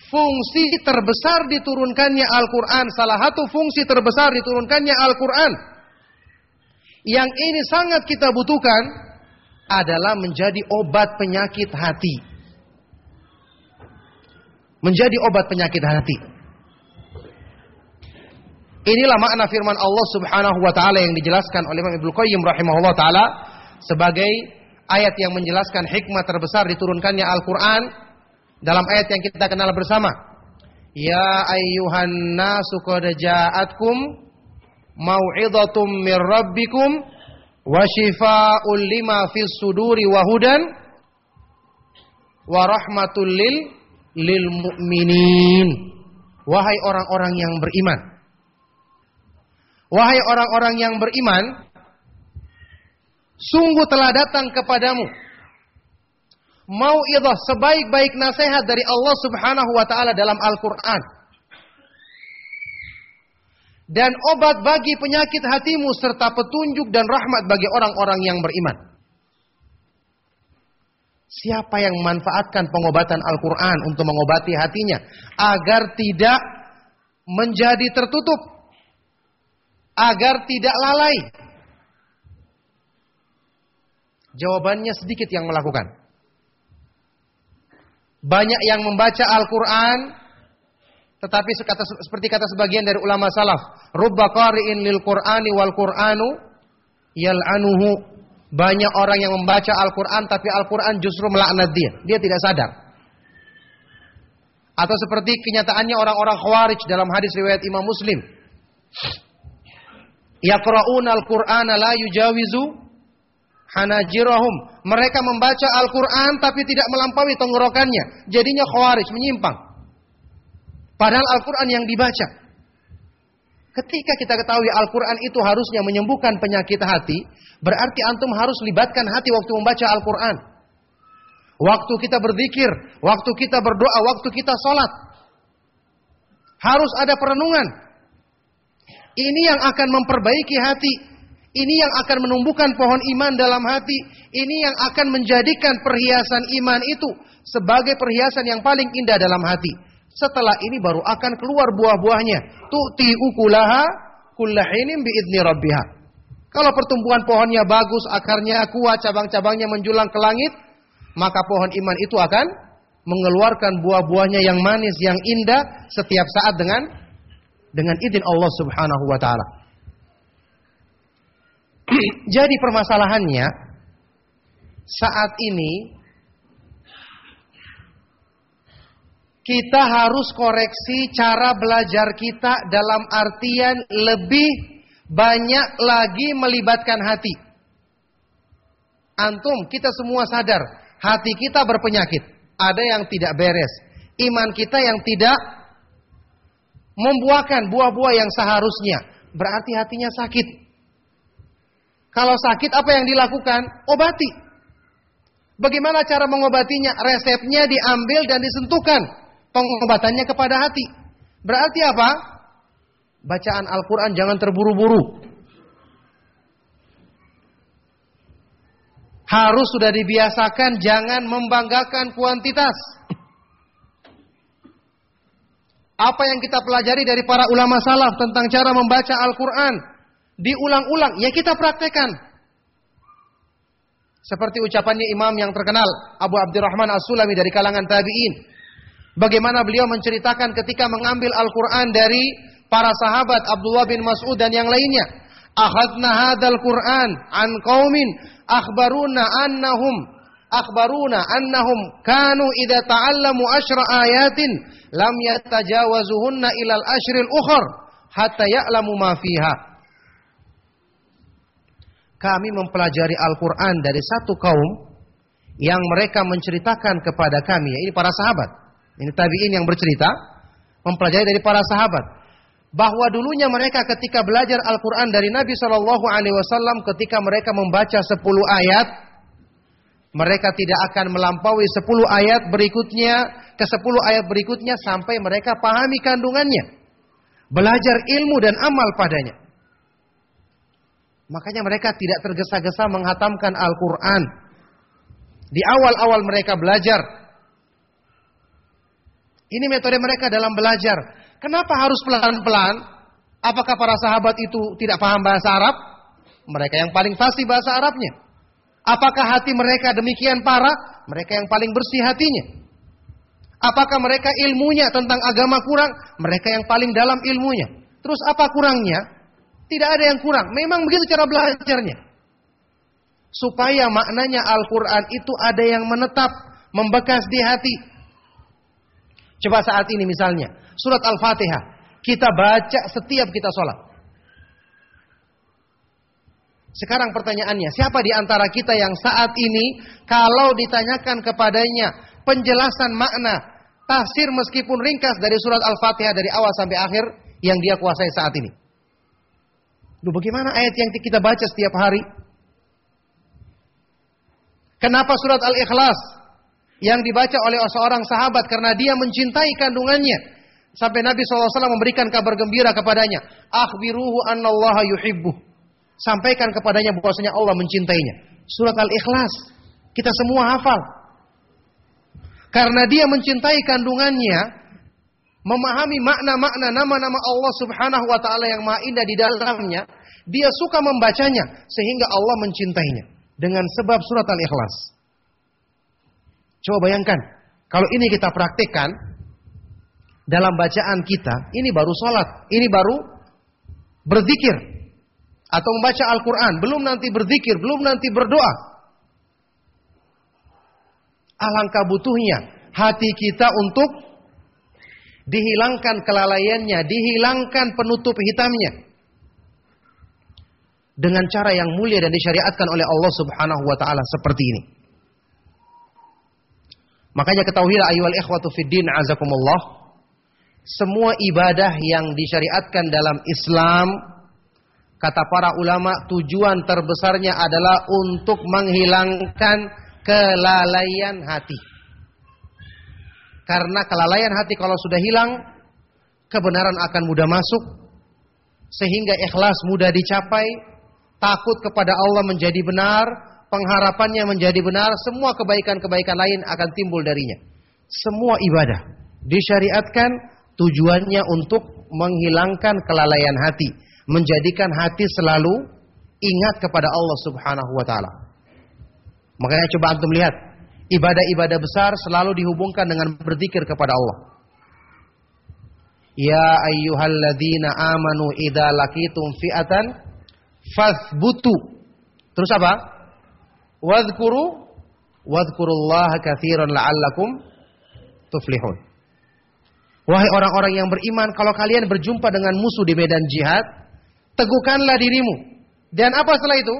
fungsi terbesar diturunkannya Al-Quran, salah satu fungsi terbesar diturunkannya Al-Quran, yang ini sangat kita butuhkan adalah menjadi obat penyakit hati. Menjadi obat penyakit hati. Inilah makna firman Allah Subhanahu wa taala yang dijelaskan oleh Imam Ibnu Qayyim rahimahullah taala sebagai ayat yang menjelaskan hikmah terbesar diturunkannya Al-Qur'an dalam ayat yang kita kenal bersama. Ya ayyuhan nasu qad ja'atkum mau'izatum mir rabbikum wa shifaa'un lima fis suduri wa hudan wa rahmatul lil lil mu'minin. Wahai orang-orang yang beriman, Wahai orang-orang yang beriman, sungguh telah datang kepadamu mau idah sebaik-baik nasihat dari Allah Subhanahu wa taala dalam Al-Qur'an. Dan obat bagi penyakit hatimu serta petunjuk dan rahmat bagi orang-orang yang beriman. Siapa yang memanfaatkan pengobatan Al-Quran untuk mengobati hatinya agar tidak menjadi tertutup agar tidak lalai? Jawabannya sedikit yang melakukan. Banyak yang membaca Al-Quran, tetapi seperti kata sebagian dari ulama salaf, rubba qari'in lil Qur'ani wal Qur'anu yal'anuhu. Banyak orang yang membaca Al-Quran, tapi Al-Quran justru melaknat dia. Dia tidak sadar. Atau seperti kenyataannya orang-orang khawarij dalam hadis riwayat Imam Muslim. Yaqra'una al-Qur'ana la yujawizu hanajirahum. Mereka membaca Al-Qur'an tapi tidak melampaui tenggorokannya. Jadinya khawarij, menyimpang. Padahal Al-Qur'an yang dibaca. Ketika kita ketahui Al-Quran itu harusnya menyembuhkan penyakit hati, berarti antum harus libatkan hati waktu membaca Al-Quran. Waktu kita berzikir, waktu kita berdoa, waktu kita sholat. Harus ada perenungan. Ini yang akan memperbaiki hati. Ini yang akan menumbuhkan pohon iman dalam hati. Ini yang akan menjadikan perhiasan iman itu sebagai perhiasan yang paling indah dalam hati. Setelah ini baru akan keluar buah-buahnya. Tu'ti ukulaha kullahinin biidni rabbiha. Kalau pertumbuhan pohonnya bagus, akarnya kuat, cabang-cabangnya menjulang ke langit, maka pohon iman itu akan mengeluarkan buah-buahnya yang manis, yang indah setiap saat dengan dengan izin Allah Subhanahu wa taala. [clears throat] Jadi permasalahannya saat ini kita harus koreksi cara belajar kita dalam artian lebih banyak lagi melibatkan hati. Antum, kita semua sadar, hati kita berpenyakit. Ada yang tidak beres. Iman kita yang tidak membuahkan buah-buah yang seharusnya. Berarti hatinya sakit. Kalau sakit apa yang dilakukan? Obati. Bagaimana cara mengobatinya? Resepnya diambil dan disentuhkan. Pengobatannya kepada hati. Berarti apa? Bacaan Al-Quran jangan terburu-buru. Harus sudah dibiasakan jangan membanggakan kuantitas. Apa yang kita pelajari dari para ulama salaf tentang cara membaca Al-Quran. Diulang-ulang, ya kita praktekkan. Seperti ucapannya imam yang terkenal, Abu Abdurrahman As-Sulami dari kalangan tabi'in. Bagaimana beliau menceritakan ketika mengambil Al-Quran dari para sahabat Abdullah bin Mas'ud dan yang lainnya. Akhadna hadal Quran an qaumin akhbaruna annahum akhbaruna annahum kanu idza ta'allamu asyra ayatin lam yatajawazuhunna ilal ashril ukhar hatta ya'lamu ma fiha. Kami mempelajari Al-Quran dari satu kaum yang mereka menceritakan kepada kami, ini para sahabat. Ini tabi'in yang bercerita, mempelajari dari para sahabat bahwa dulunya mereka ketika belajar Al-Quran dari Nabi Shallallahu Alaihi Wasallam ketika mereka membaca 10 ayat mereka tidak akan melampaui 10 ayat berikutnya ke 10 ayat berikutnya sampai mereka pahami kandungannya belajar ilmu dan amal padanya makanya mereka tidak tergesa-gesa menghatamkan Al-Quran di awal-awal mereka belajar ini metode mereka dalam belajar Kenapa harus pelan-pelan? Apakah para sahabat itu tidak paham bahasa Arab? Mereka yang paling pasti bahasa Arabnya. Apakah hati mereka demikian parah? Mereka yang paling bersih hatinya. Apakah mereka ilmunya tentang agama kurang? Mereka yang paling dalam ilmunya. Terus apa kurangnya? Tidak ada yang kurang. Memang begitu cara belajarnya. Supaya maknanya Al-Quran itu ada yang menetap, membekas di hati. Coba saat ini misalnya, surat Al-Fatihah. Kita baca setiap kita sholat. Sekarang pertanyaannya, siapa di antara kita yang saat ini kalau ditanyakan kepadanya penjelasan makna, tafsir meskipun ringkas dari surat Al-Fatihah dari awal sampai akhir yang dia kuasai saat ini? Duh, bagaimana ayat yang kita baca setiap hari? Kenapa surat Al-Ikhlas yang dibaca oleh seorang sahabat karena dia mencintai kandungannya? Sampai Nabi SAW memberikan kabar gembira kepadanya. Akhbiruhu annallaha yuhibbuh. Sampaikan kepadanya bahwasanya Allah mencintainya. Surat Al-Ikhlas. Kita semua hafal. Karena dia mencintai kandungannya, memahami makna-makna nama-nama Allah Subhanahu wa taala yang maha indah di dalamnya, dia suka membacanya sehingga Allah mencintainya dengan sebab surat Al-Ikhlas. Coba bayangkan, kalau ini kita praktekkan, dalam bacaan kita, ini baru sholat, ini baru berzikir. Atau membaca Al-Quran, belum nanti berzikir, belum nanti berdoa. Alangkah butuhnya hati kita untuk dihilangkan kelalaiannya, dihilangkan penutup hitamnya. dengan cara yang mulia dan disyariatkan oleh Allah Subhanahu wa taala seperti ini. Makanya ketahuilah ayyuhal ikhwatu fid din azakumullah. Semua ibadah yang disyariatkan dalam Islam kata para ulama tujuan terbesarnya adalah untuk menghilangkan kelalaian hati. Karena kelalaian hati kalau sudah hilang, kebenaran akan mudah masuk, sehingga ikhlas mudah dicapai, takut kepada Allah menjadi benar, pengharapannya menjadi benar, semua kebaikan-kebaikan lain akan timbul darinya. Semua ibadah disyariatkan tujuannya untuk menghilangkan kelalaian hati, menjadikan hati selalu ingat kepada Allah Subhanahu wa taala. Makanya coba antum lihat, ibadah-ibadah besar selalu dihubungkan dengan berzikir kepada Allah. Ya ayyuhalladzina amanu idza laqitum fi'atan fathbutu. Terus apa? Wadhkuru wadhkurullaha katsiran la'allakum tuflihun. Wahai orang-orang yang beriman, kalau kalian berjumpa dengan musuh di medan jihad, teguhkanlah dirimu. Dan apa setelah itu?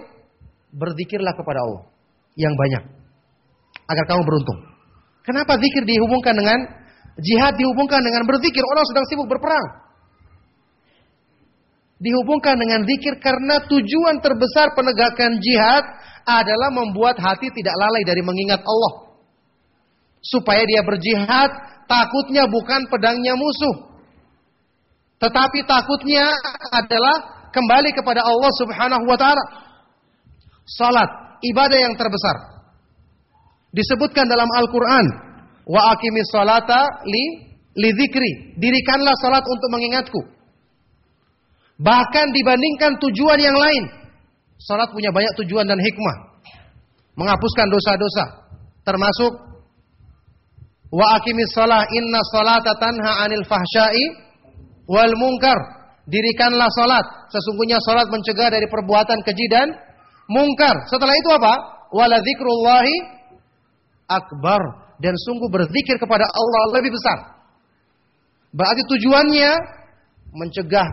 Berzikirlah kepada Allah yang banyak agar kamu beruntung. Kenapa zikir dihubungkan dengan Jihad dihubungkan dengan berzikir. Orang sedang sibuk berperang. Dihubungkan dengan zikir karena tujuan terbesar penegakan jihad adalah membuat hati tidak lalai dari mengingat Allah. Supaya dia berjihad, takutnya bukan pedangnya musuh. Tetapi takutnya adalah kembali kepada Allah subhanahu wa ta'ala. Salat, ibadah yang terbesar. Disebutkan dalam Al-Quran Wa aqimis salata li li dzikri. Dirikanlah salat untuk mengingatku. Bahkan dibandingkan tujuan yang lain. Salat punya banyak tujuan dan hikmah. Menghapuskan dosa-dosa. Termasuk wa aqimis salah inna salata tanha 'anil fahsya'i wal munkar. Dirikanlah salat. Sesungguhnya salat mencegah dari perbuatan keji dan mungkar. Setelah itu apa? Wala dzikrullahi akbar dan sungguh berzikir kepada Allah lebih besar. Berarti tujuannya mencegah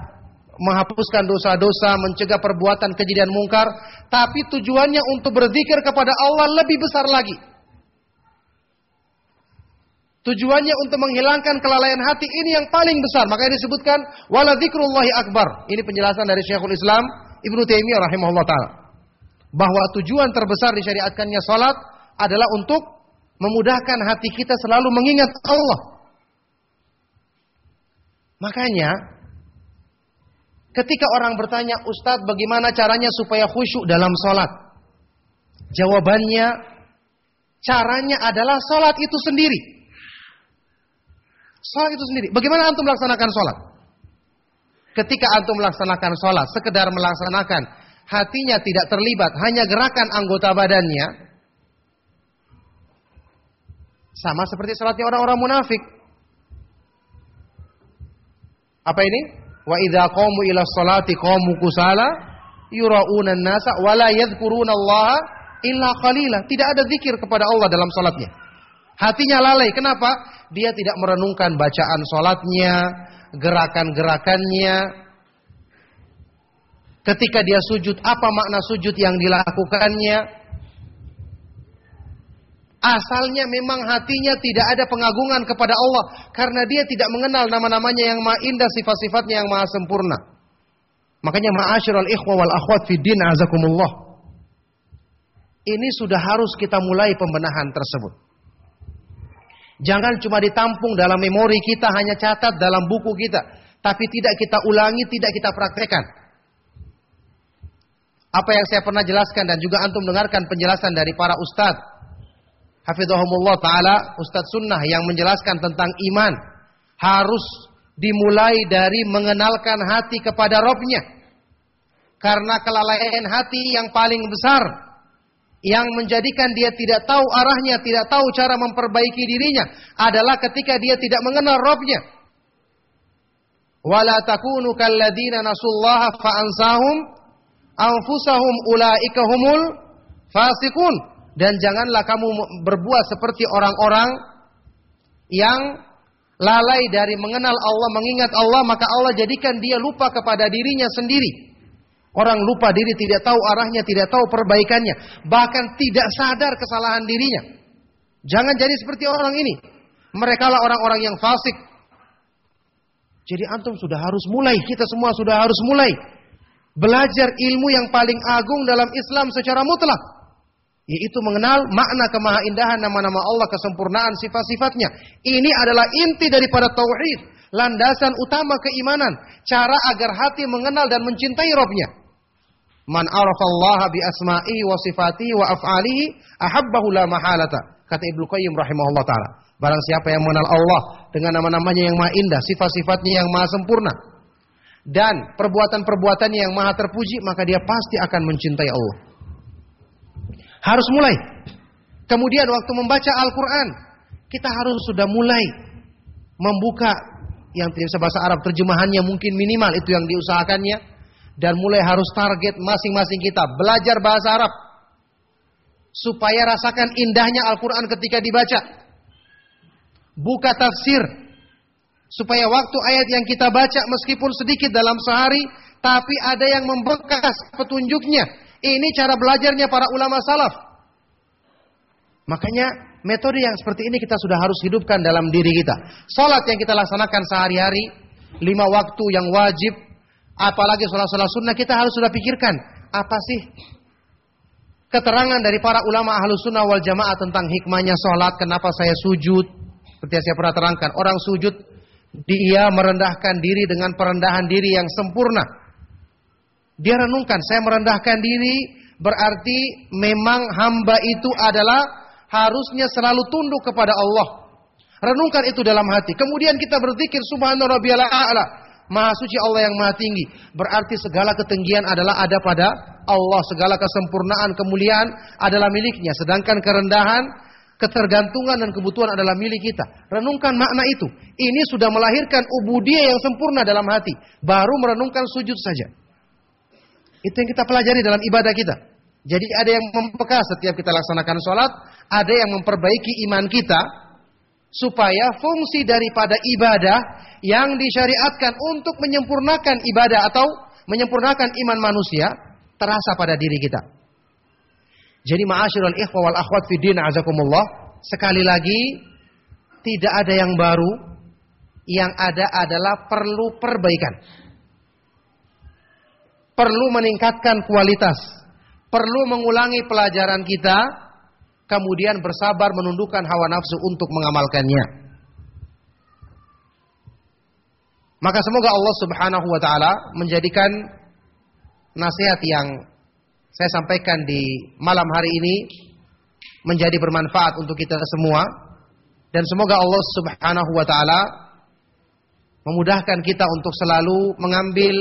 menghapuskan dosa-dosa, mencegah perbuatan keji dan mungkar, tapi tujuannya untuk berzikir kepada Allah lebih besar lagi. Tujuannya untuk menghilangkan kelalaian hati ini yang paling besar. Makanya disebutkan wala dzikrullahi akbar. Ini penjelasan dari Syekhul Islam Ibnu Taimiyah rahimahullah taala. Bahwa tujuan terbesar disyariatkannya salat adalah untuk memudahkan hati kita selalu mengingat Allah. Makanya ketika orang bertanya, "Ustadz, bagaimana caranya supaya khusyuk dalam sholat?" Jawabannya, caranya adalah sholat itu sendiri. Sholat itu sendiri. Bagaimana antum melaksanakan sholat? Ketika antum melaksanakan sholat, sekedar melaksanakan, hatinya tidak terlibat, hanya gerakan anggota badannya, sama seperti salatnya orang-orang munafik. Apa ini? Wa idza qamu ila salati qamu kusala yurauna an-nasa wa la yadhkuruna Allah illa qalila. Tidak ada zikir kepada Allah dalam salatnya. Hatinya lalai. Kenapa? Dia tidak merenungkan bacaan salatnya, gerakan-gerakannya. Ketika dia sujud, apa makna sujud yang dilakukannya? Asalnya memang hatinya tidak ada pengagungan kepada Allah karena dia tidak mengenal nama-namanya yang maha indah, sifat-sifatnya yang maha sempurna. Makanya ma'asyiral ikhwa wal akhwat fi din azakumullah. Ini sudah harus kita mulai pembenahan tersebut. Jangan cuma ditampung dalam memori kita, hanya catat dalam buku kita, tapi tidak kita ulangi, tidak kita praktekkan. Apa yang saya pernah jelaskan dan juga antum dengarkan penjelasan dari para ustadz. Hafizahumullah taala Ustadz Sunnah yang menjelaskan tentang iman. Harus dimulai dari mengenalkan hati kepada Robnya. Karena kelalaian hati yang paling besar yang menjadikan dia tidak tahu arahnya, tidak tahu cara memperbaiki dirinya adalah ketika dia tidak mengenal Robnya. Wala takunu nasullaha fa'ansahum anfusahum ulaika humul fasiqun dan janganlah kamu berbuat seperti orang-orang yang lalai dari mengenal Allah, mengingat Allah, maka Allah jadikan dia lupa kepada dirinya sendiri. Orang lupa diri, tidak tahu arahnya, tidak tahu perbaikannya, bahkan tidak sadar kesalahan dirinya. Jangan jadi seperti orang ini. Mereka lah orang-orang yang fasik. Jadi antum sudah harus mulai, kita semua sudah harus mulai belajar ilmu yang paling agung dalam Islam secara mutlak, yaitu mengenal makna kemahaindahan nama-nama Allah, kesempurnaan sifat-sifatnya. Ini adalah inti daripada tauhid, landasan utama keimanan, cara agar hati mengenal dan mencintai Robnya. Man arafallaha bi asma'ihi wa sifatihi wa af'alihi ahabbahu la mahalata. Kata Ibnu Qayyim rahimahullah taala. Barang siapa yang mengenal Allah dengan nama-namanya yang maha indah, sifat-sifatnya yang maha sempurna dan perbuatan-perbuatannya yang maha terpuji, maka dia pasti akan mencintai Allah. Harus mulai. Kemudian waktu membaca Al-Qur'an, kita harus sudah mulai membuka yang tidak bisa bahasa Arab terjemahannya mungkin minimal itu yang diusahakannya dan mulai harus target masing-masing kita belajar bahasa Arab supaya rasakan indahnya Al-Qur'an ketika dibaca. Buka tafsir supaya waktu ayat yang kita baca meskipun sedikit dalam sehari tapi ada yang membekas petunjuknya. Ini cara belajarnya para ulama salaf. Makanya metode yang seperti ini kita sudah harus hidupkan dalam diri kita. Salat yang kita laksanakan sehari-hari, lima waktu yang wajib, Apalagi sholat-sholat sunnah kita harus sudah pikirkan. Apa sih keterangan dari para ulama ahlus sunnah wal jamaah tentang hikmahnya sholat. Kenapa saya sujud. Seperti yang saya pernah terangkan. Orang sujud dia merendahkan diri dengan perendahan diri yang sempurna. Dia renungkan, saya merendahkan diri berarti memang hamba itu adalah harusnya selalu tunduk kepada Allah. Renungkan itu dalam hati. Kemudian kita berzikir subhanallah. Maha suci Allah yang maha tinggi. Berarti segala ketinggian adalah ada pada Allah. Segala kesempurnaan, kemuliaan adalah miliknya. Sedangkan kerendahan, ketergantungan dan kebutuhan adalah milik kita. Renungkan makna itu. Ini sudah melahirkan ubudiyah yang sempurna dalam hati. Baru merenungkan sujud saja. Itu yang kita pelajari dalam ibadah kita. Jadi ada yang membekas setiap kita laksanakan sholat. Ada yang memperbaiki iman kita supaya fungsi daripada ibadah yang disyariatkan untuk menyempurnakan ibadah atau menyempurnakan iman manusia terasa pada diri kita. Jadi ma'asyiral ikhwa wal akhwat fi din azakumullah, sekali lagi tidak ada yang baru, yang ada adalah perlu perbaikan. Perlu meningkatkan kualitas, perlu mengulangi pelajaran kita kemudian bersabar menundukkan hawa nafsu untuk mengamalkannya. Maka semoga Allah Subhanahu wa taala menjadikan nasihat yang saya sampaikan di malam hari ini menjadi bermanfaat untuk kita semua dan semoga Allah Subhanahu wa taala memudahkan kita untuk selalu mengambil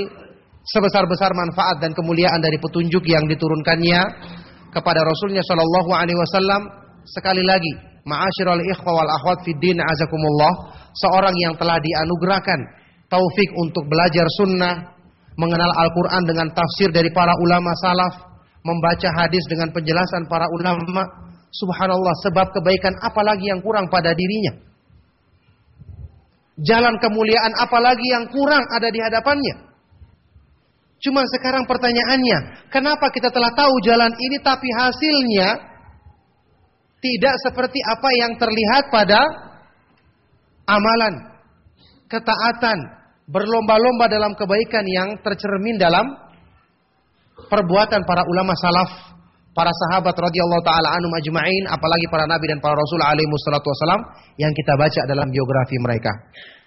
sebesar-besar manfaat dan kemuliaan dari petunjuk yang diturunkannya kepada Rasulnya Shallallahu Alaihi Wasallam sekali lagi ma'asyiral ikhwa wal akhwat fid din azakumullah seorang yang telah dianugerahkan taufik untuk belajar sunnah mengenal Al-Quran dengan tafsir dari para ulama salaf membaca hadis dengan penjelasan para ulama subhanallah sebab kebaikan apalagi yang kurang pada dirinya. Jalan kemuliaan apalagi yang kurang ada di hadapannya Cuma sekarang pertanyaannya, kenapa kita telah tahu jalan ini tapi hasilnya tidak seperti apa yang terlihat pada amalan, ketaatan, berlomba-lomba dalam kebaikan yang tercermin dalam perbuatan para ulama salaf, para sahabat radhiyallahu taala anhum ajma'in, apalagi para nabi dan para rasul alaihi wasallam yang kita baca dalam biografi mereka.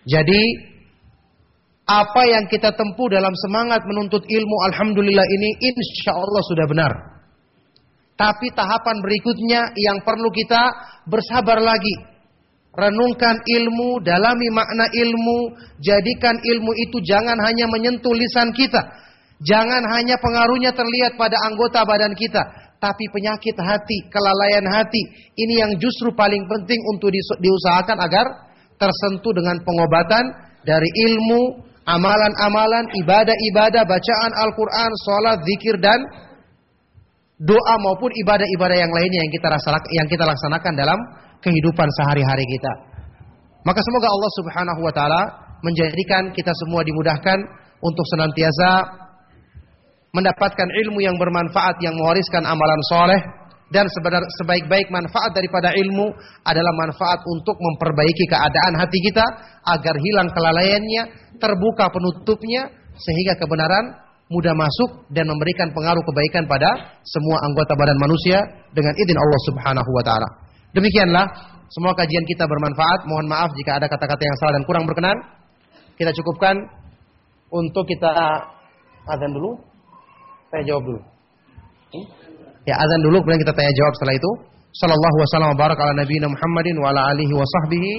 Jadi apa yang kita tempuh dalam semangat menuntut ilmu alhamdulillah ini insya Allah sudah benar. Tapi tahapan berikutnya yang perlu kita bersabar lagi. Renungkan ilmu, dalami makna ilmu, jadikan ilmu itu jangan hanya menyentuh lisan kita. Jangan hanya pengaruhnya terlihat pada anggota badan kita, tapi penyakit hati, kelalaian hati, ini yang justru paling penting untuk diusahakan agar tersentuh dengan pengobatan dari ilmu, amalan-amalan, ibadah-ibadah, bacaan Al-Quran, sholat, zikir dan doa maupun ibadah-ibadah yang lainnya yang kita laksanakan, yang kita laksanakan dalam kehidupan sehari-hari kita. Maka semoga Allah Subhanahu wa taala menjadikan kita semua dimudahkan untuk senantiasa mendapatkan ilmu yang bermanfaat yang mewariskan amalan soleh dan sebaik-baik manfaat daripada ilmu adalah manfaat untuk memperbaiki keadaan hati kita agar hilang kelalaiannya, terbuka penutupnya sehingga kebenaran mudah masuk dan memberikan pengaruh kebaikan pada semua anggota badan manusia dengan izin Allah Subhanahu wa taala. Demikianlah semua kajian kita bermanfaat. Mohon maaf jika ada kata-kata yang salah dan kurang berkenan. Kita cukupkan untuk kita azan dulu. Saya jawab dulu. Ya azan dulu kemudian kita tanya jawab setelah itu. Sallallahu wasallam barak ala nabiyina Muhammadin wa ala alihi wa sahbihi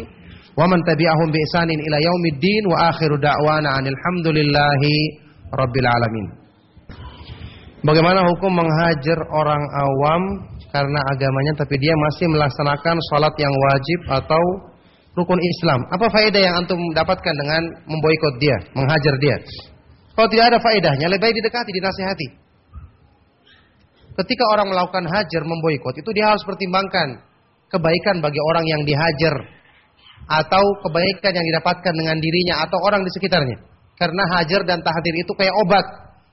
man tabi'ahum bi ihsanin ila yaumiddin wa akhiru da'wana anil hamdulillahi rabbil alamin. Bagaimana hukum menghajar orang awam karena agamanya tapi dia masih melaksanakan sholat yang wajib atau rukun Islam? Apa faedah yang antum dapatkan dengan memboikot dia, menghajar dia? Kalau tidak ada faedahnya, lebih baik didekati, dinasihati. Ketika orang melakukan hajar memboikot itu dia harus pertimbangkan kebaikan bagi orang yang dihajar atau kebaikan yang didapatkan dengan dirinya atau orang di sekitarnya. Karena hajar dan tahdir itu kayak obat.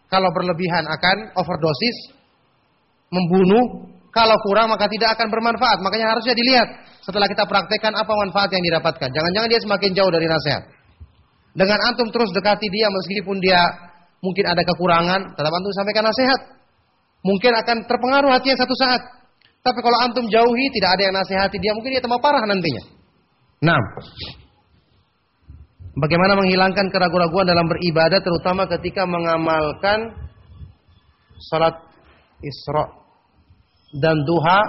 Kalau berlebihan akan overdosis, membunuh. Kalau kurang maka tidak akan bermanfaat. Makanya harusnya dilihat setelah kita praktekkan apa manfaat yang didapatkan. Jangan-jangan dia semakin jauh dari nasihat. Dengan antum terus dekati dia meskipun dia mungkin ada kekurangan, tetap antum sampaikan nasihat mungkin akan terpengaruh hatinya satu saat. Tapi kalau antum jauhi, tidak ada yang nasihati dia, mungkin dia tambah parah nantinya. Nah, bagaimana menghilangkan keraguan-raguan dalam beribadah, terutama ketika mengamalkan salat Isra dan duha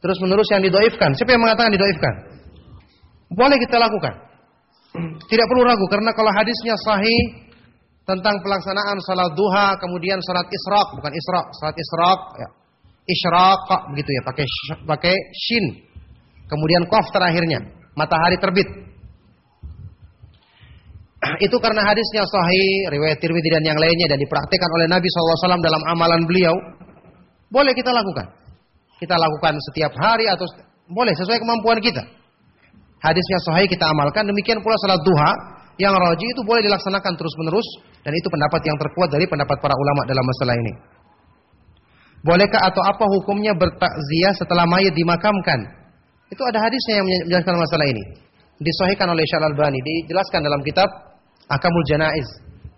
terus menerus yang didoifkan. Siapa yang mengatakan didoifkan? Boleh kita lakukan. Tidak perlu ragu karena kalau hadisnya sahih tentang pelaksanaan salat duha, kemudian salat isyraq, bukan isra, salat isyraq ya. Isyraq begitu ya, pakai pakai shin. Kemudian qaf terakhirnya, matahari terbit. [clears throat] Itu karena hadisnya sahih, riwayat Tirmidzi dan yang lainnya dan dipraktikkan oleh Nabi SAW dalam amalan beliau. Boleh kita lakukan. Kita lakukan setiap hari atau boleh sesuai kemampuan kita. Hadisnya sahih kita amalkan, demikian pula salat duha yang roji itu boleh dilaksanakan terus-menerus dan itu pendapat yang terkuat dari pendapat para ulama dalam masalah ini. Bolehkah atau apa hukumnya bertakziah setelah mayat dimakamkan? Itu ada hadisnya yang menjelaskan masalah ini. Disahihkan oleh Syekh Al-Albani, dijelaskan dalam kitab Akamul Janaiz.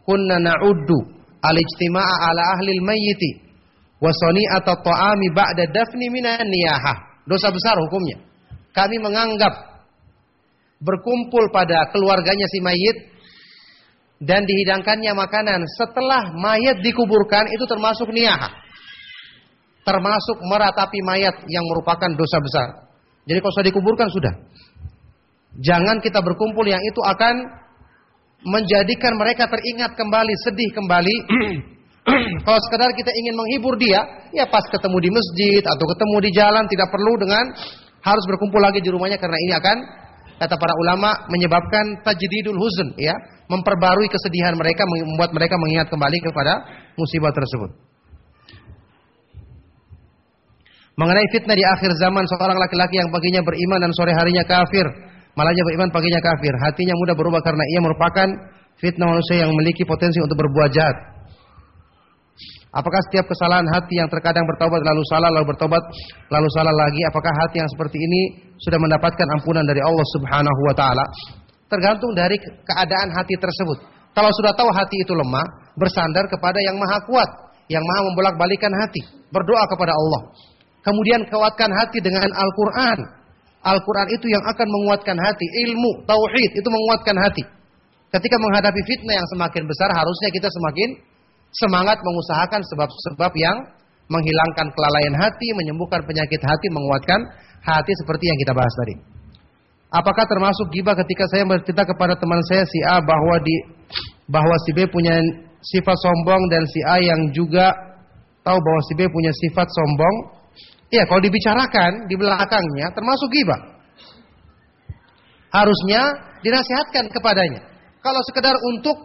Kunna na'uddu al-ijtima'a ala ahli al-mayyiti wa sani'ata ta'ami ba'da dafni minan niyahah. Dosa besar hukumnya. Kami menganggap berkumpul pada keluarganya si mayit dan dihidangkannya makanan setelah mayat dikuburkan itu termasuk niyah. Termasuk meratapi mayat yang merupakan dosa besar. Jadi kalau sudah dikuburkan sudah. Jangan kita berkumpul yang itu akan menjadikan mereka teringat kembali, sedih kembali. [clears throat] kalau sekedar kita ingin menghibur dia, ya pas ketemu di masjid atau ketemu di jalan tidak perlu dengan harus berkumpul lagi di rumahnya karena ini akan kata para ulama menyebabkan tajdidul huzn ya, memperbarui kesedihan mereka membuat mereka mengingat kembali kepada musibah tersebut. Mengenai fitnah di akhir zaman seorang laki-laki yang paginya beriman dan sore harinya kafir, malahnya beriman paginya kafir, hatinya mudah berubah karena ia merupakan fitnah manusia yang memiliki potensi untuk berbuat jahat. Apakah setiap kesalahan hati yang terkadang bertobat lalu salah lalu bertobat lalu salah lagi apakah hati yang seperti ini sudah mendapatkan ampunan dari Allah Subhanahu wa taala? Tergantung dari keadaan hati tersebut. Kalau sudah tahu hati itu lemah, bersandar kepada yang maha kuat, yang maha membolak-balikan hati, berdoa kepada Allah. Kemudian kuatkan hati dengan Al-Qur'an. Al-Qur'an itu yang akan menguatkan hati, ilmu, tauhid itu menguatkan hati. Ketika menghadapi fitnah yang semakin besar, harusnya kita semakin semangat mengusahakan sebab-sebab yang menghilangkan kelalaian hati, menyembuhkan penyakit hati, menguatkan hati seperti yang kita bahas tadi. Apakah termasuk gibah ketika saya bercerita kepada teman saya si A bahwa di bahwa si B punya sifat sombong dan si A yang juga tahu bahwa si B punya sifat sombong? Ya, kalau dibicarakan di belakangnya termasuk gibah. Harusnya dinasihatkan kepadanya. Kalau sekedar untuk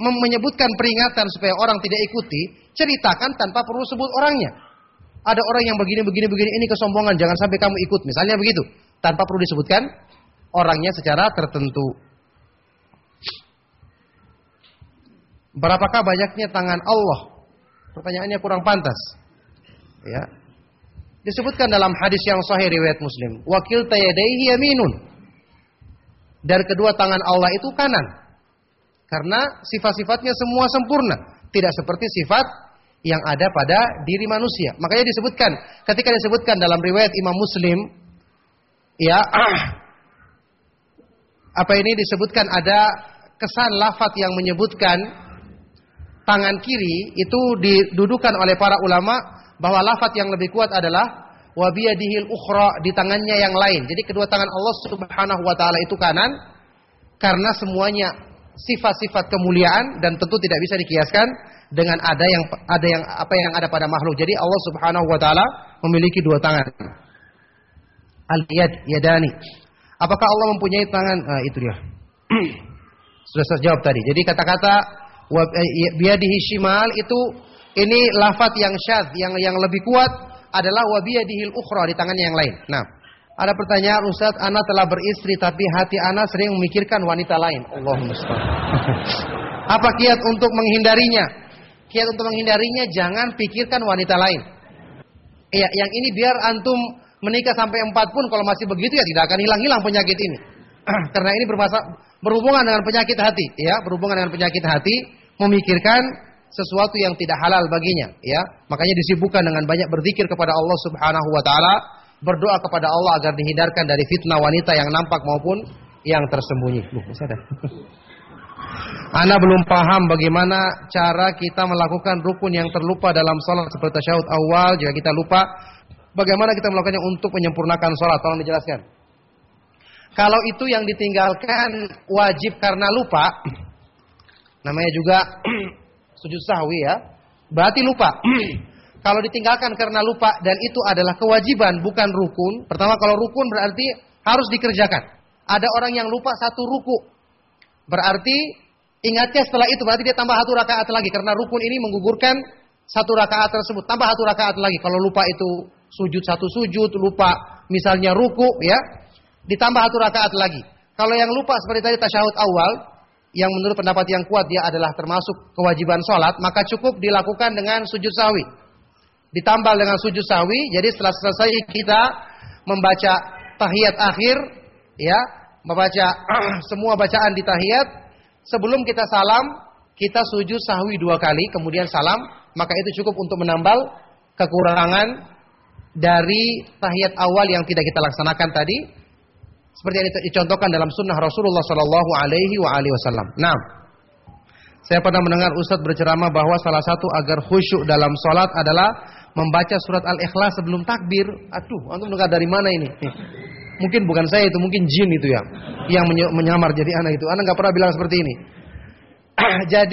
menyebutkan peringatan supaya orang tidak ikuti, ceritakan tanpa perlu sebut orangnya. Ada orang yang begini begini begini ini kesombongan, jangan sampai kamu ikut. Misalnya begitu, tanpa perlu disebutkan orangnya secara tertentu. Berapakah banyaknya tangan Allah? Pertanyaannya kurang pantas. Ya. Disebutkan dalam hadis yang sahih riwayat Muslim, wakil tayadaihi yaminun. Dari kedua tangan Allah itu kanan. Karena sifat-sifatnya semua sempurna, tidak seperti sifat yang ada pada diri manusia. Makanya disebutkan ketika disebutkan dalam riwayat Imam Muslim ya [clears throat] apa ini disebutkan ada kesan lafat yang menyebutkan tangan kiri itu didudukan oleh para ulama bahwa lafat yang lebih kuat adalah wabiyadihil ukhra di tangannya yang lain. Jadi kedua tangan Allah Subhanahu wa taala itu kanan karena semuanya sifat-sifat kemuliaan dan tentu tidak bisa dikiaskan dengan ada yang ada yang apa yang ada pada makhluk. Jadi Allah Subhanahu wa taala memiliki dua tangan. Al-yad yadani. Apakah Allah mempunyai tangan? Ah, itu dia. [clears throat] Sudah saya jawab tadi. Jadi kata-kata eh, biyadihi shimal itu ini lafat yang syadz yang yang lebih kuat adalah wabiyadihil ukhra di tangannya yang lain. Nah, ada pertanyaan Ustaz, Ana telah beristri tapi hati Ana sering memikirkan wanita lain. Allahumma [laughs] Apa kiat untuk menghindarinya? Kiat untuk menghindarinya jangan pikirkan wanita lain. Iya, yang ini biar antum menikah sampai empat pun kalau masih begitu ya tidak akan hilang-hilang penyakit ini. [clears throat] Karena ini bermasa, berhubungan dengan penyakit hati, ya, berhubungan dengan penyakit hati, memikirkan sesuatu yang tidak halal baginya, ya. Makanya disibukkan dengan banyak berzikir kepada Allah Subhanahu wa taala, berdoa kepada Allah agar dihindarkan dari fitnah wanita yang nampak maupun yang tersembunyi. Loh, ada. [laughs] Ana belum paham bagaimana cara kita melakukan rukun yang terlupa dalam salat seperti tasyahud awal jika kita lupa bagaimana kita melakukannya untuk menyempurnakan salat tolong dijelaskan. Kalau itu yang ditinggalkan wajib karena lupa, [clears throat] namanya juga [clears throat] sujud sahwi ya, berarti lupa. [clears throat] kalau ditinggalkan karena lupa dan itu adalah kewajiban bukan rukun, pertama kalau rukun berarti harus dikerjakan. Ada orang yang lupa satu ruku, berarti ingatnya setelah itu berarti dia tambah satu rakaat lagi karena rukun ini menggugurkan satu rakaat tersebut, tambah satu rakaat lagi. Kalau lupa itu sujud satu sujud, lupa misalnya ruku ya, ditambah satu rakaat lagi. Kalau yang lupa seperti tadi tasyahud awal, yang menurut pendapat yang kuat dia adalah termasuk kewajiban sholat, maka cukup dilakukan dengan sujud sawi. Ditambah dengan sujud sawi, jadi setelah selesai kita membaca tahiyat akhir, ya, membaca [clears throat] semua bacaan di tahiyat, sebelum kita salam, kita sujud sahwi dua kali, kemudian salam, maka itu cukup untuk menambal kekurangan dari tahiyat awal yang tidak kita laksanakan tadi seperti yang dicontohkan dalam sunnah Rasulullah Sallallahu Alaihi Wasallam. Nah, saya pernah mendengar Ustadz berceramah bahwa salah satu agar khusyuk dalam sholat adalah membaca surat Al-Ikhlas sebelum takbir. Aduh, antum dengar dari mana ini? Mungkin bukan saya itu, mungkin jin itu ya, yang menyamar jadi anak itu. Anak nggak pernah bilang seperti ini. [clears throat] jadi